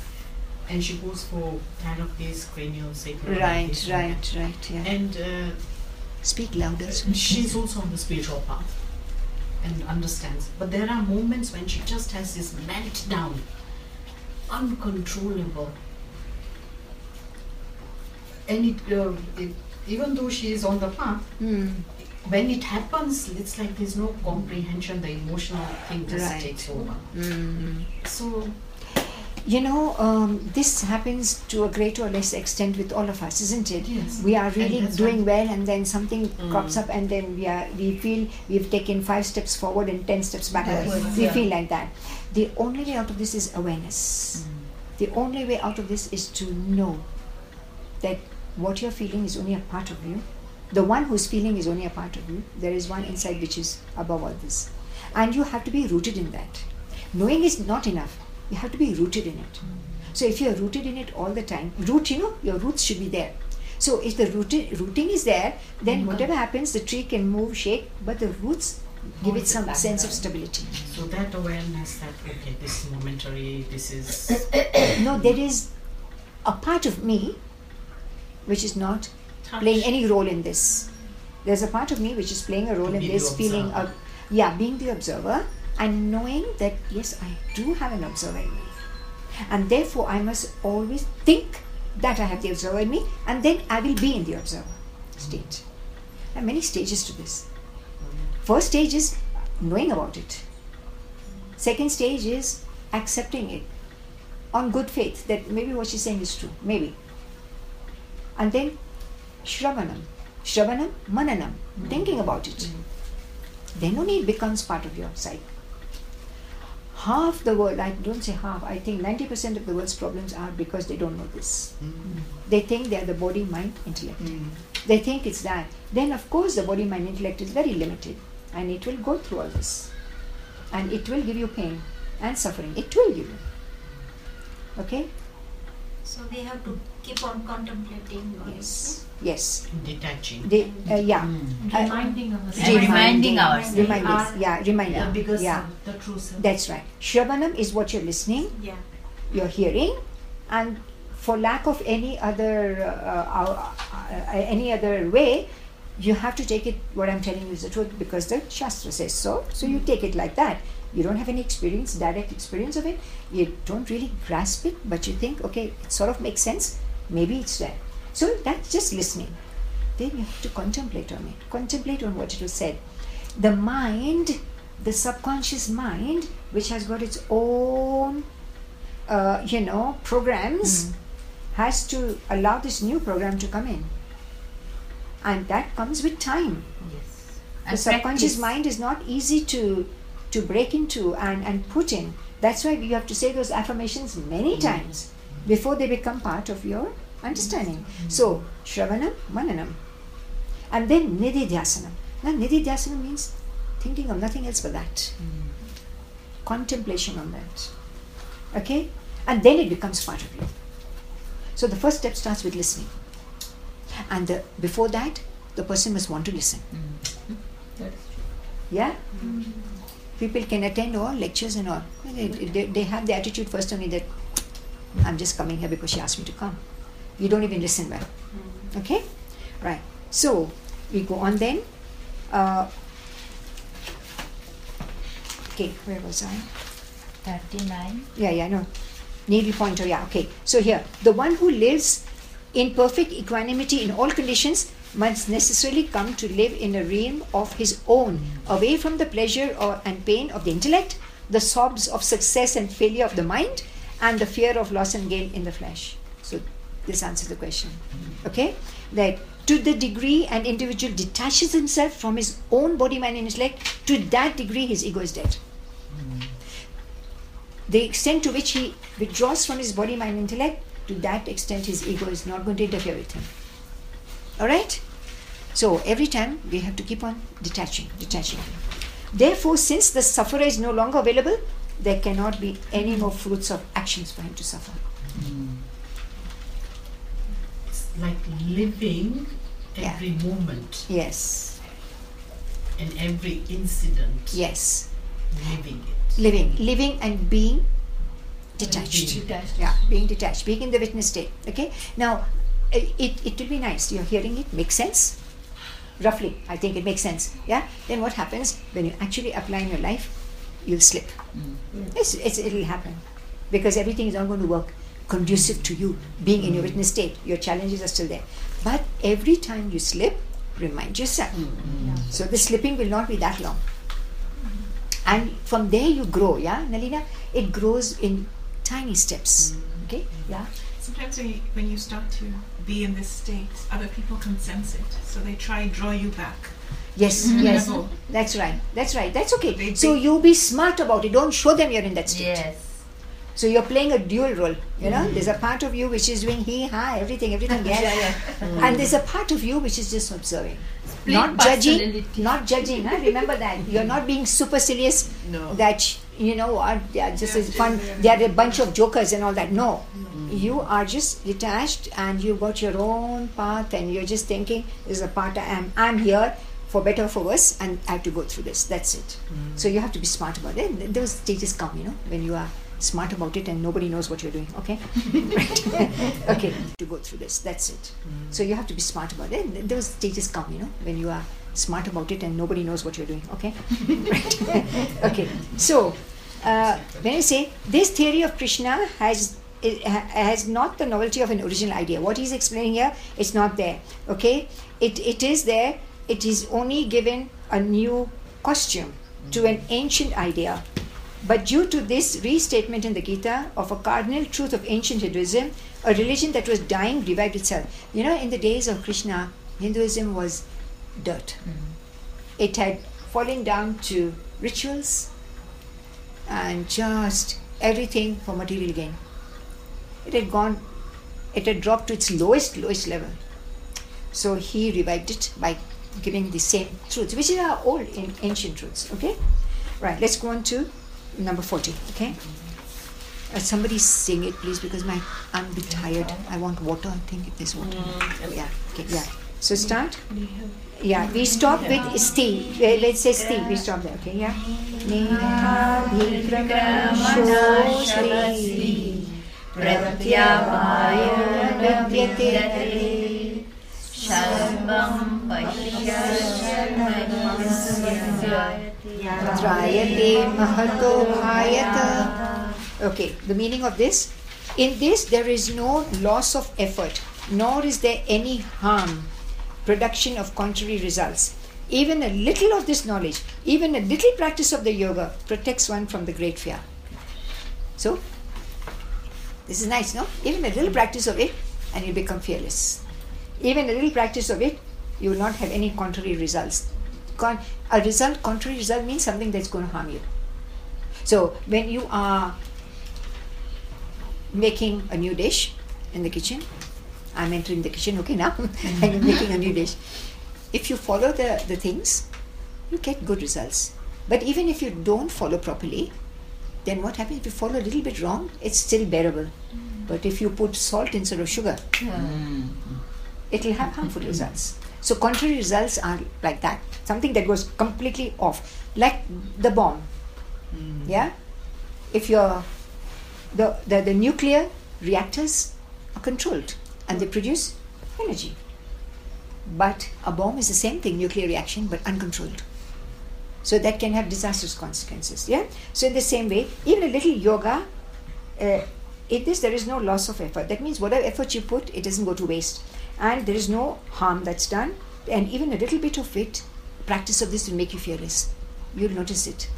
Speaker 10: and she goes for therapies, cranial sacral
Speaker 1: Right, right, right. Yeah.
Speaker 10: And uh,
Speaker 1: Speak louder.
Speaker 10: she's also on the spiritual path and understands. But there are moments when she just has this meltdown, uncontrollable and it, uh, it even though she is on the path,
Speaker 1: Hmm.
Speaker 10: when it happens, it's like there's no comprehension. The emotional thing just
Speaker 1: Right.
Speaker 10: takes over.
Speaker 1: Hmm.
Speaker 10: So
Speaker 1: You know, um, this happens to a greater or less extent with all of us, isn't it?
Speaker 10: Yes.
Speaker 1: We are really doing
Speaker 10: why-
Speaker 1: well, and then something
Speaker 10: Mm.
Speaker 1: crops up, and then we are we feel we've taken five steps forward and ten steps backward.
Speaker 4: Yes.
Speaker 1: We
Speaker 4: Yeah.
Speaker 1: feel like that. The only way out of this is awareness. The only way out of this is to know that what you're feeling is only a part of you. The one who's feeling is only a part of you. There is one inside which is above all this. And you have to be rooted in that. Knowing is not enough. You have to be rooted in it. So if you're rooted in it all the time, root, you know, your roots should be there. So if the rooted, rooting is there, then whatever happens, the tree can move, shake, but the roots give it some sense of stability.
Speaker 10: so that awareness that okay, this is momentary. This is
Speaker 1: no, there is a part of me which is not playing any role in this. There's a part of me which is playing a role
Speaker 10: To
Speaker 1: in this, feeling, of, yeah, being the observer and knowing that yes, I do have an observer in me, and therefore I must always think that I have the observer in me, and then I will be in the observer state. There are many stages to this. First stage is knowing about it. Second stage is accepting it on good faith that maybe what she's saying is true, maybe. And then Shravanam, Shravanam, Mananam, thinking about it. Mm-hmm. Then only it becomes part of your psyche. Half the world, I don't say half, I think 90% of the world's problems are because they don't know this. Hmm. They think they are the body, mind, intellect. Hmm. They think it's that. Then, of course, the body, mind, intellect is very limited and it will go through all this. And it will give you pain and suffering. It will give you. Okay?
Speaker 9: So we have to keep on contemplating on
Speaker 1: Yes. Yes.
Speaker 10: detaching.
Speaker 1: They, uh, yeah.
Speaker 3: Mm.
Speaker 1: Uh,
Speaker 8: Reminding ourselves.
Speaker 3: And reminding ourselves.
Speaker 1: Reminding.
Speaker 8: Are-
Speaker 1: Yeah, reminding.
Speaker 8: Yeah, because
Speaker 1: yeah.
Speaker 8: of the true self.
Speaker 1: That's right. Shravanam is what you're listening.
Speaker 9: Yeah.
Speaker 1: you're hearing, and for lack of any other uh, uh, uh, any other way, you have to take it. What I'm telling you is the truth because the Shastra says so. So you take it like that. You don't have any experience, direct experience of it. You don't really grasp it, but you think, okay, it sort of makes sense. Maybe it's there. So that's just listening. Then you have to contemplate on it. Contemplate on what it was said. The mind, the subconscious mind, which has got its own, uh, you know, programs, has to allow this new program to come in. And that comes with time.
Speaker 3: Yes.
Speaker 1: The
Speaker 3: And
Speaker 1: subconscious
Speaker 3: practice.
Speaker 1: mind is not easy to to break into and, and put in. That's why you have to say those affirmations many times before they become part of your understanding. So Shravanam, Mananam. And then Nididhyasanam. Now Nididhyasanam means thinking of nothing else but that. Contemplation on that. Okay? And then it becomes part of you. So the first step starts with listening. And the, before that, the person must want to listen. Yeah? People can attend all lectures and all. They, they, they have the attitude first only that I'm just coming here because she asked me to come. You don't even listen well. Okay? Right. So we go on then. Uh, okay, where was I?
Speaker 3: 39.
Speaker 1: Yeah, yeah, no. Needle pointer, yeah, okay. So here, the one who lives in perfect equanimity in all conditions must necessarily come to live in a realm of his own, away from the pleasure or, and pain of the intellect, the sobs of success and failure of the mind, and the fear of loss and gain in the flesh. This answers the question. Okay? That to the degree an individual detaches himself from his own body, mind, and intellect, to that degree his ego is dead the extent to which he withdraws from his body, mind, intellect, to that extent his ego is not going to interfere with him. Alright? So every time we have to keep on detaching, detaching. Therefore, since the sufferer is no longer available, there cannot be any more fruits of actions for him to suffer.
Speaker 10: It's like living
Speaker 1: Yeah.
Speaker 10: every moment
Speaker 1: Yes,
Speaker 10: and every incident.
Speaker 1: yes.
Speaker 10: Living it.
Speaker 1: Living, living and being detached.
Speaker 2: Detached.
Speaker 1: Yeah, being detached, being in the witness state. Okay. Now, it it will be nice. You're hearing it. Makes sense. Roughly, I think it makes sense. Yeah. Then what happens when you actually apply in your life? You'll slip. Mm. It's, it's, it'll happen because everything is not going to work conducive to you being in your mm. witness state. Your challenges are still there. But every time you slip, remind yourself. Mm. So the slipping will not be that long. And from there you grow, yeah, Nalina? It grows in tiny steps. Mm. Okay? Yeah.
Speaker 6: Sometimes when you, when you start to be in this state, other people can sense it, so they try and draw you back.
Speaker 1: Yes,
Speaker 6: Mhm.
Speaker 1: yes. That's right. That's right. That's okay. So
Speaker 6: they-
Speaker 1: you be smart about it. Don't show them you're in that state.
Speaker 3: Yes.
Speaker 1: So you're playing a dual role. You know, there's a part of you which is doing he, ha, everything, everything, yes. Mm. And there's a part of you which is just observing.
Speaker 3: Split
Speaker 1: not judging, not judging. Huh? Remember that. You're not being supercilious
Speaker 4: No.
Speaker 1: that, you know are just as fun. They are a bunch of jokers and all that. No. You are just detached and you've got your own path and you're just thinking, this is a part I am. I'm here for better or for worse and I have to go through this. That's it. So you have to be smart about it. Those stages come, you know, when you are smart about it and nobody knows what you're doing. Okay? right. okay. To go through this. That's it. So you have to be smart about it. Those stages come, you know, when you are smart about it and nobody knows what you're doing. Okay? right. okay. So uh, when I say this theory of Krishna has it has not the novelty of an original idea. What he's explaining here, it's not there. Okay, it it is there. It is only given a new costume to an ancient idea. But due to this restatement in the Gita of a cardinal truth of ancient Hinduism, a religion that was dying revived itself. You know, in the days of Krishna, Hinduism was dirt. Mm-hmm. It had fallen down to rituals and just everything for material gain. It had gone, it had dropped to its lowest, lowest level. So he revived it by giving the same truths, which are old in ancient truths. Okay? Right, let's go on to number 40. Okay? Uh, somebody sing it, please, because my I'm a bit tired. I want water. I think if there's water. Yeah. Okay. Yeah. So start. Yeah. We stop with sti. Let's say sti. We stop there. Okay. Yeah. Nehavikramashosti pratyamaya vidyate
Speaker 3: Sarvam
Speaker 1: Trayate mahato bhayata. Okay, the meaning of this. In this, there is no loss of effort, nor is there any harm, production of contrary results. Even a little of this knowledge, even a little practice of the yoga protects one from the great fear. So, this is nice, no? Even a little practice of it, and you become fearless. Even a little practice of it, you will not have any contrary results. Con- a result, contrary result means something that's going to harm you. So when you are making a new dish in the kitchen, I'm entering the kitchen, okay now, I'm making a new dish. If you follow the, the things, you get good results. But even if you don't follow properly, then what happens if you follow a little bit wrong? It's still bearable. Mm. But if you put salt instead of sugar, mm. it will have harmful results. So contrary results are like that. Something that goes completely off. Like the bomb. Yeah? If your the, the, the nuclear reactors are controlled and they produce energy. But a bomb is the same thing, nuclear reaction, but uncontrolled. So that can have disastrous consequences. Yeah? So in the same way, even a little yoga, uh, in this there is no loss of effort. That means whatever effort you put, it doesn't go to waste. And there is no harm that's done. And even a little bit of it, practice of this will make you fearless. You'll notice it.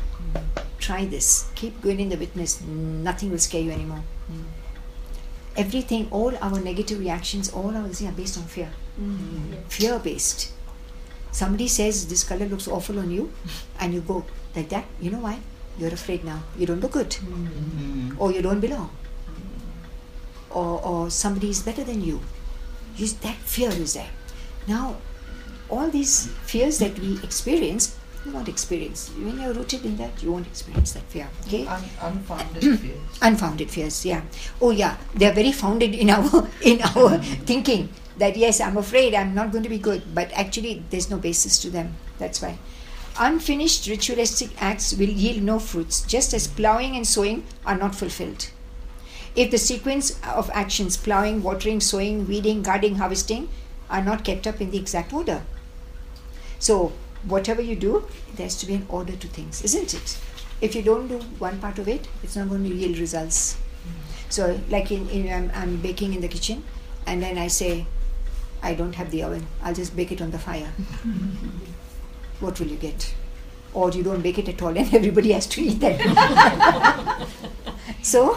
Speaker 1: Try this. Keep going in the witness. Nothing will scare you anymore. Everything, all our negative reactions, all our things are based on fear. Mm-hmm. Fear based. Somebody says this color looks awful on you, and you go like that. You know why? You're afraid now. You don't look good, mm-hmm. or you don't belong, or or somebody is better than you. You that fear is there. Now, all these fears that we experience, you won't experience. When you're rooted in that, you won't experience that fear. Okay?
Speaker 4: Un- unfounded fears.
Speaker 1: unfounded fears yeah oh yeah they're very founded in our in our thinking that yes i'm afraid i'm not going to be good but actually there's no basis to them that's why unfinished ritualistic acts will yield no fruits just as plowing and sowing are not fulfilled if the sequence of actions plowing watering sowing weeding guarding harvesting are not kept up in the exact order so whatever you do there has to be an order to things isn't it if you don't do one part of it, it's not going to yield results. Mm-hmm. So, like in, in I'm, I'm baking in the kitchen, and then I say, I don't have the oven. I'll just bake it on the fire. what will you get? Or you don't bake it at all, and everybody has to eat that. so,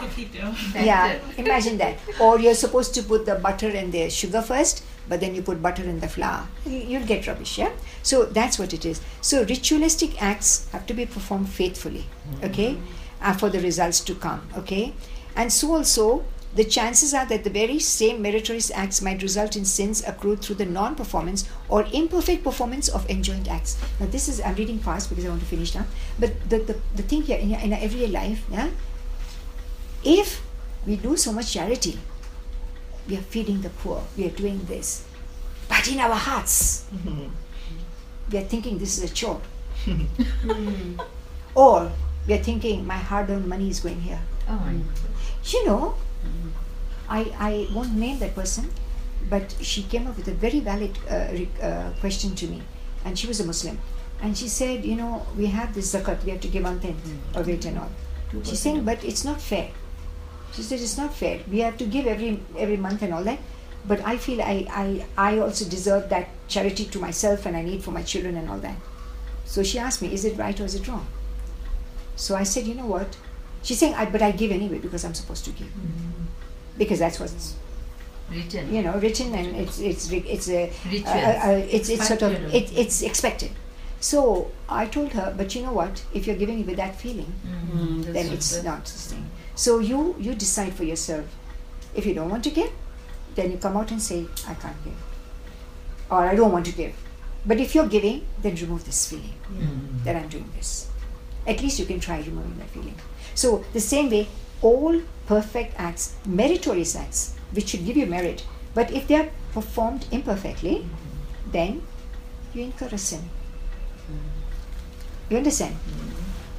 Speaker 1: yeah, imagine that. Or you're supposed to put the butter and the sugar first, but then you put butter in the flour. You- You'll get rubbish, yeah? So that's what it is. So ritualistic acts have to be performed faithfully, okay, uh, for the results to come, okay? And so also, the chances are that the very same meritorious acts might result in sins accrued through the non performance or imperfect performance of enjoined acts. Now, this is, I'm reading fast because I want to finish now, but the, the, the thing here in, in our everyday life, yeah, if we do so much charity, we are feeding the poor, we are doing this, but in our hearts, we are thinking this is a chore. Or we are thinking my hard earned money is going here. You know, I, I won't name that person, but she came up with a very valid uh, re- uh, question to me. And she was a Muslim. And she said, You know, we have this zakat, we have to give one tenth of it and all. She's saying, But it's not fair. She said, It's not fair. We have to give every every month and all that. But I feel I, I, I also deserve that charity to myself and I need for my children and all that. So she asked me, Is it right or is it wrong? So I said, You know what? She's saying, I, But I give anyway because I'm supposed to give. Because that's what's
Speaker 3: Written.
Speaker 1: you know written and it's it's it's a uh, uh, it's it's sort of
Speaker 3: Expected.
Speaker 1: it, it's expected so i told her but you know what if you're giving with that feeling
Speaker 3: Mm, that's
Speaker 1: then it's not thing so you you decide for yourself. If you don't want to give then you come out and say i can't give or i don't want to give. But if you're giving then remove this feeling
Speaker 3: Mm.
Speaker 1: that i'm doing this. At least you can try removing that feeling. So the same way all perfect acts meritorious acts which should give you merit but if they are performed imperfectly mm-hmm. then you incur a sin. Mm-hmm. You understand?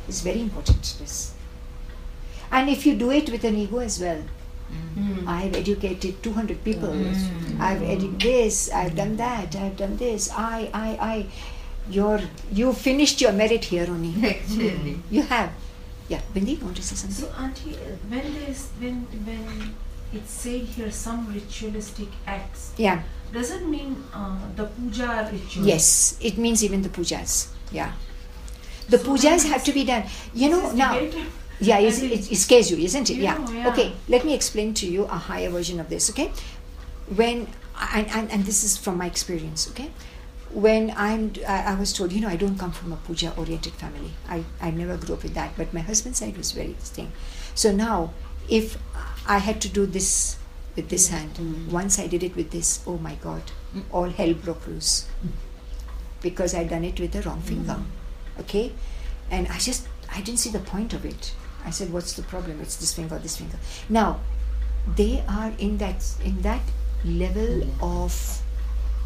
Speaker 1: It's very important this and if you do it with an ego as well I have educated 200 people. I've edu- this. I've done that. I've done this. I, I, I. You're you finished your merit here only.
Speaker 3: Actually.
Speaker 1: You have. Yeah, Bindi, you want to say something?
Speaker 6: So, Auntie, uh, when there's when when it say here some ritualistic acts,
Speaker 1: Yeah.
Speaker 6: Doesn't mean uh, the puja ritual?
Speaker 1: Yes, it means even the pujas. Yeah. The
Speaker 6: So
Speaker 1: pujas have to be done. You know now.
Speaker 6: debated.
Speaker 1: Yeah, it's, it, it scares you, isn't it?
Speaker 6: You
Speaker 1: yeah.
Speaker 6: know, yeah.
Speaker 1: Okay, let me explain to you a higher version of this, okay? When, and, and, and this is from my experience, okay? When I'm, I, I was told, you know, I don't come from a puja oriented family. I, I never grew up with that, but my husband's side was very this thing. So now, if I had to do this with this hand, mm-hmm. Mm-hmm. once I did it with this, oh my God, all hell broke loose. Because I'd done it with the wrong finger, mm-hmm. okay? And I just, I didn't see the point of it. I said, "What's the problem? It's this finger, this finger." Now, they are in that in that level of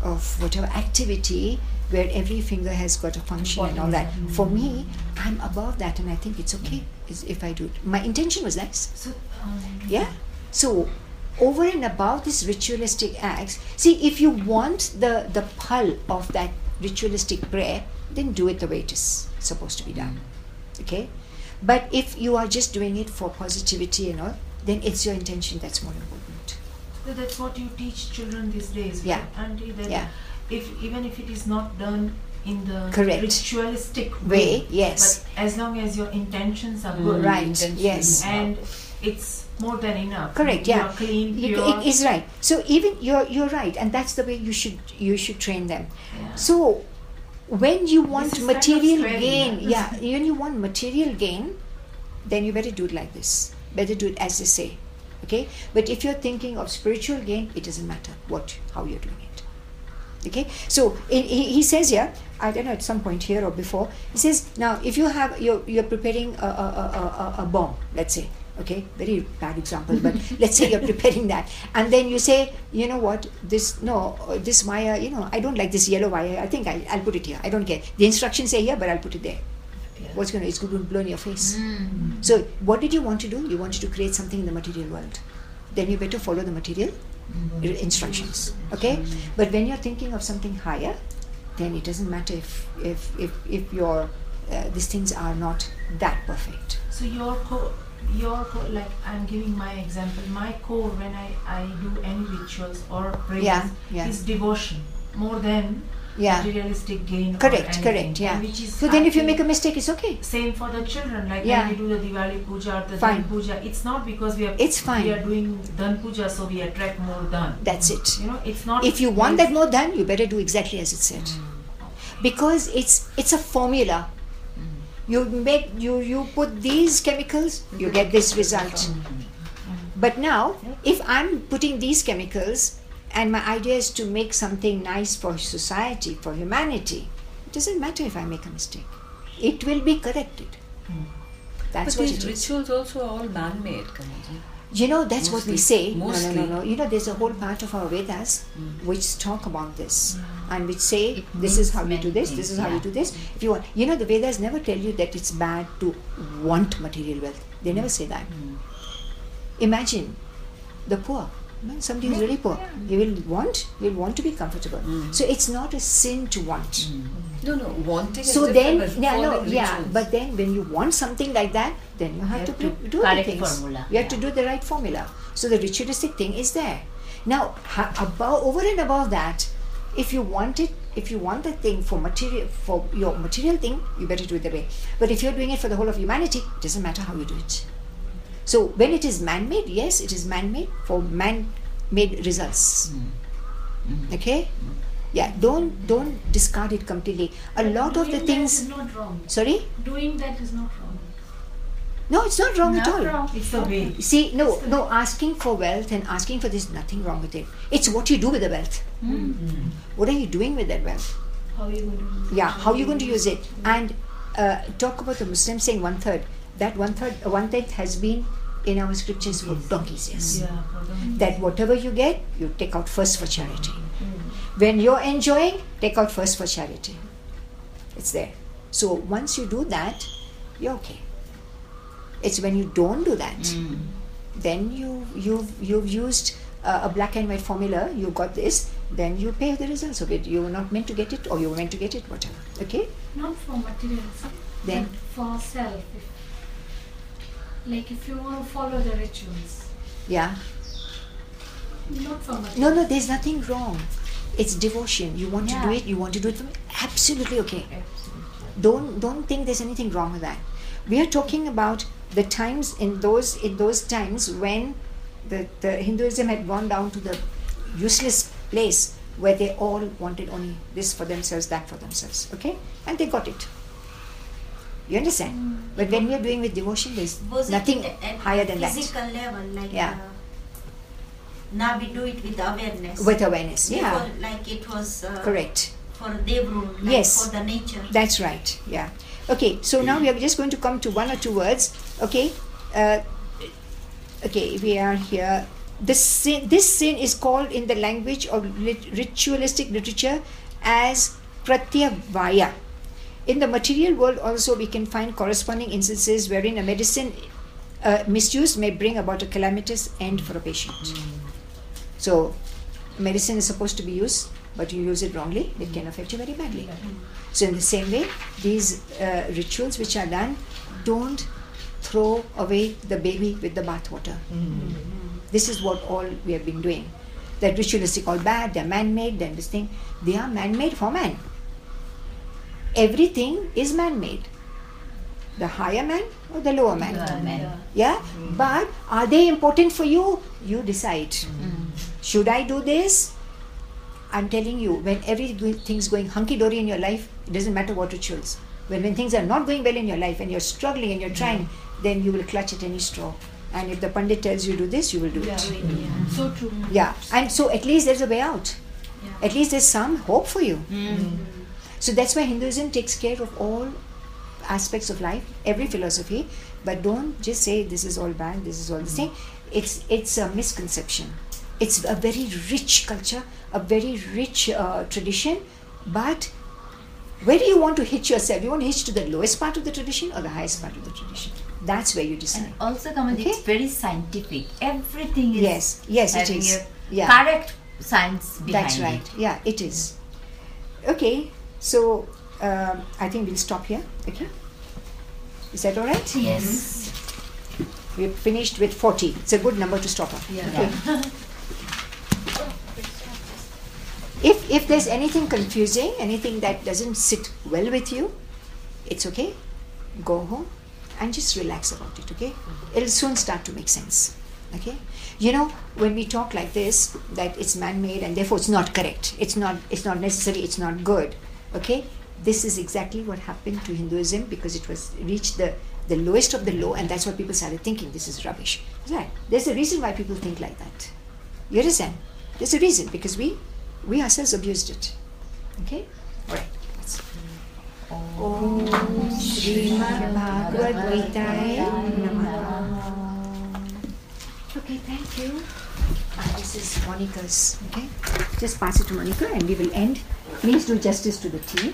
Speaker 1: of whatever activity where every finger has got a function and all that. For me, I'm above that, and I think it's okay is if I do it. My intention was nice.
Speaker 6: So, um,
Speaker 1: Yeah. So over and above these ritualistic acts, see if you want the the pull of that ritualistic prayer, then do it the way it is supposed to be done. Okay? But if you are just doing it for positivity and all, then it's your intention that's more important.
Speaker 6: So that's what you teach children these days,
Speaker 1: Yeah.
Speaker 6: right, Auntie? That
Speaker 1: Yeah.
Speaker 6: if even if it is not done in the
Speaker 1: Correct.
Speaker 6: ritualistic
Speaker 1: Way, yes.
Speaker 6: but as long as your intentions are good, mm,
Speaker 1: Right, yes.
Speaker 6: and it's more than enough.
Speaker 1: Correct,
Speaker 6: You
Speaker 1: yeah.
Speaker 6: are clean,
Speaker 1: You-
Speaker 6: pure.
Speaker 1: it is right. So even you're you're right, and that's the way you should you should train them.
Speaker 6: Yeah.
Speaker 1: So when you want
Speaker 6: is kind of
Speaker 1: material gain,
Speaker 6: yeah.
Speaker 1: when you want material gain, then you better do it like this. Better do it as they say. Okay? But if you're thinking of spiritual gain, it doesn't matter what how you're doing it. Okay? So in, he, he says here, I don't know at some point here or before, he says, now if you have you're you're preparing a, a, a- a bomb, let's say. Okay, very bad example, but let's say you're preparing that, and then you say, you know what, this no, uh, this wire, you know, I don't like this yellow wire. I think I, I'll put it here. I don't care. The instructions say here, but I'll put it there. What's going to? It's going to blow in your face. So, what did you want to do? You wanted to create something in the material world. Then you better follow the material i- instructions. Okay. But when you're thinking of something higher, then it doesn't matter if if if if your uh, these things are not that perfect.
Speaker 6: So your co-
Speaker 11: your core, like I'm giving my example. My core when I I do any rituals or prayers
Speaker 1: Yeah, yeah.
Speaker 11: is devotion more than
Speaker 1: Yeah.
Speaker 11: materialistic gain. or
Speaker 1: Correct,
Speaker 11: anything.
Speaker 1: correct, yeah.
Speaker 11: And Which is
Speaker 1: So then if you make a mistake, it's okay.
Speaker 11: same for the children. Like
Speaker 1: Yeah.
Speaker 11: when we do the Diwali puja or the
Speaker 1: Fine.
Speaker 11: Dan puja, it's not because we are
Speaker 1: It's fine.
Speaker 11: we are doing Dan puja so we attract more Dan.
Speaker 1: That's it.
Speaker 11: You know, it's not.
Speaker 1: If you want that more done, you better do exactly as it said. Hmm. Because it's it's a formula. You make you you put these chemicals, you get this result. But now, if I'm putting these chemicals and my idea is to make something nice for society, for humanity, it doesn't matter if I make a mistake. It will be corrected. That's
Speaker 3: but
Speaker 1: what
Speaker 3: these
Speaker 1: it is.
Speaker 3: rituals also are all man-made, Kamalji.
Speaker 1: You know, that's what we
Speaker 3: Mostly-
Speaker 1: say. No, no, no, no. You know, there's a whole part of our Vedas which talk about this hmm. And which say this is how you do this, this is how you do this. If you want, you know, the Vedas never tell you that it's bad to want material wealth. They never mm. say that. Mm. Imagine the poor. Somebody who's really poor. He will want, he will want to be comfortable. Mm. So it's not a sin to want.
Speaker 3: No, no, wanting is
Speaker 1: So then, yeah, no, yeah,
Speaker 3: rituals.
Speaker 1: but then when you want something like that, then you have,
Speaker 7: You
Speaker 1: to,
Speaker 7: have
Speaker 1: do-
Speaker 7: to
Speaker 1: do the
Speaker 7: correct
Speaker 1: things.
Speaker 7: formula,
Speaker 1: You have to do the right formula. So the ritualistic thing is there. Now, ha- above, over and above that, if you want it, if you want the thing for material, for your material thing, you better do it the way. But if you're doing it for the whole of humanity, it doesn't matter how you do it. So when it is man-made, yes, it is man-made for man-made results. Mm-hmm. Okay. Yeah, don't don't discard it completely. A lot of the things.
Speaker 5: That is not wrong.
Speaker 1: Sorry?
Speaker 5: Doing that is not wrong.
Speaker 1: No, it's not wrong at all.
Speaker 7: wrong.
Speaker 11: It's the way.
Speaker 1: See, no, no, asking for wealth and asking for this, nothing wrong with it. It's what you do with the wealth. What are you doing with that wealth?
Speaker 5: How are you going to?
Speaker 1: Yeah, how are you going to use it? And uh, talk about the Muslims saying one third. That one third, uh, one tenth has been in our scriptures for donkeys years.
Speaker 11: Yeah.
Speaker 1: That whatever you get, you take out first for charity. When you're enjoying, take out first for charity. It's there. So once you do that, you're okay. It's when you don't do that, then you you've you've used uh, a black and white formula. You got this, then you pay the results of it. You were not meant to get it, or you were meant to get it, whatever. Okay.
Speaker 5: Not for materials.
Speaker 1: Then-
Speaker 5: but for self. Like if you want to follow the rituals,
Speaker 1: Yeah.
Speaker 5: not for materials.
Speaker 1: No, no. There's nothing wrong. It's devotion. You want to do it. You want to do it. For me. Absolutely okay. Don't don't think there's anything wrong with that. We are talking about the times in those in those times when the, the Hinduism had gone down to the useless place where they all wanted only this for themselves, that for themselves. Okay? And they got it. You understand? But when we are doing with devotion, there's
Speaker 9: Was
Speaker 1: nothing higher than that.
Speaker 9: physical level, like
Speaker 1: Yeah.
Speaker 9: uh, now we do it with awareness.
Speaker 1: With awareness. Yeah.
Speaker 9: Before, like it was uh,
Speaker 1: Correct.
Speaker 9: for Devrun, like
Speaker 1: Yes.
Speaker 9: for the nature.
Speaker 1: That's right. Yeah. Okay. So now we are just going to come to one or two words. Okay. Uh, okay. We are here. This sin, this sin is called in the language of lit- ritualistic literature as pratyavaya. In the material world, also we can find corresponding instances wherein a medicine uh, misuse may bring about a calamitous end for a patient. So, medicine is supposed to be used, but you use it wrongly, it can affect you very badly. So, in the same way, these uh, rituals which are done, don't throw away the baby with the bathwater. This is what all we have been doing. That ritualistic all bad, they're man made, then this thing. They are man made for man. Everything is man made. The higher man or the lower man.
Speaker 7: Lower man.
Speaker 1: Yeah? But are they important for you? You decide. Should I do this? I'm telling you, when everything's going hunky dory in your life, it doesn't matter what rituals. When, when things are not going well in your life and you're struggling and you're trying, then you will clutch at any straw. And if the Pandit tells you do this, you will do
Speaker 5: Yeah,
Speaker 1: it.
Speaker 5: yeah. So true.
Speaker 1: Yeah. And so at least there's a way out.
Speaker 5: Yeah.
Speaker 1: At least there's some hope for you. Hmm. So that's why Hinduism takes care of all aspects of life, every philosophy, but don't just say this is all bad, this is all the same. It's it's a misconception. It's a very rich culture, a very rich uh, tradition, but where do you want to hitch yourself? You want to hitch to the lowest part of the tradition or the highest part of the tradition? That's where you decide.
Speaker 7: And also, Kamalji,
Speaker 1: Okay.
Speaker 7: it's very scientific. Everything is
Speaker 1: Yes, yes, it is.
Speaker 7: a
Speaker 1: Yeah.
Speaker 7: correct science behind
Speaker 1: That's right.
Speaker 7: it.
Speaker 1: Yeah, it is. Okay, so um, I think we'll stop here. Okay, is that all right?
Speaker 7: Yes.
Speaker 1: We're finished with 40. It's a good number to stop on.
Speaker 2: Yeah.
Speaker 1: Okay. if, if there's anything confusing, anything that doesn't sit well with you, it's okay. Go home and just relax about it, okay? Mm-hmm. It'll soon start to make sense. Okay? You know, when we talk like this, that it's man-made and therefore it's not correct. It's not it's not necessary, it's not good. Okay? This is exactly what happened to Hinduism because it was reached the the lowest of the low and that's what people started thinking this is rubbish. Right. There's a reason why people think like that. You understand? There's a reason because we we ourselves abused it. Okay? Alright. Okay, thank you. Ah, this is Monica's. Okay, just pass it to Monica, and we will end. Please do justice to the tea.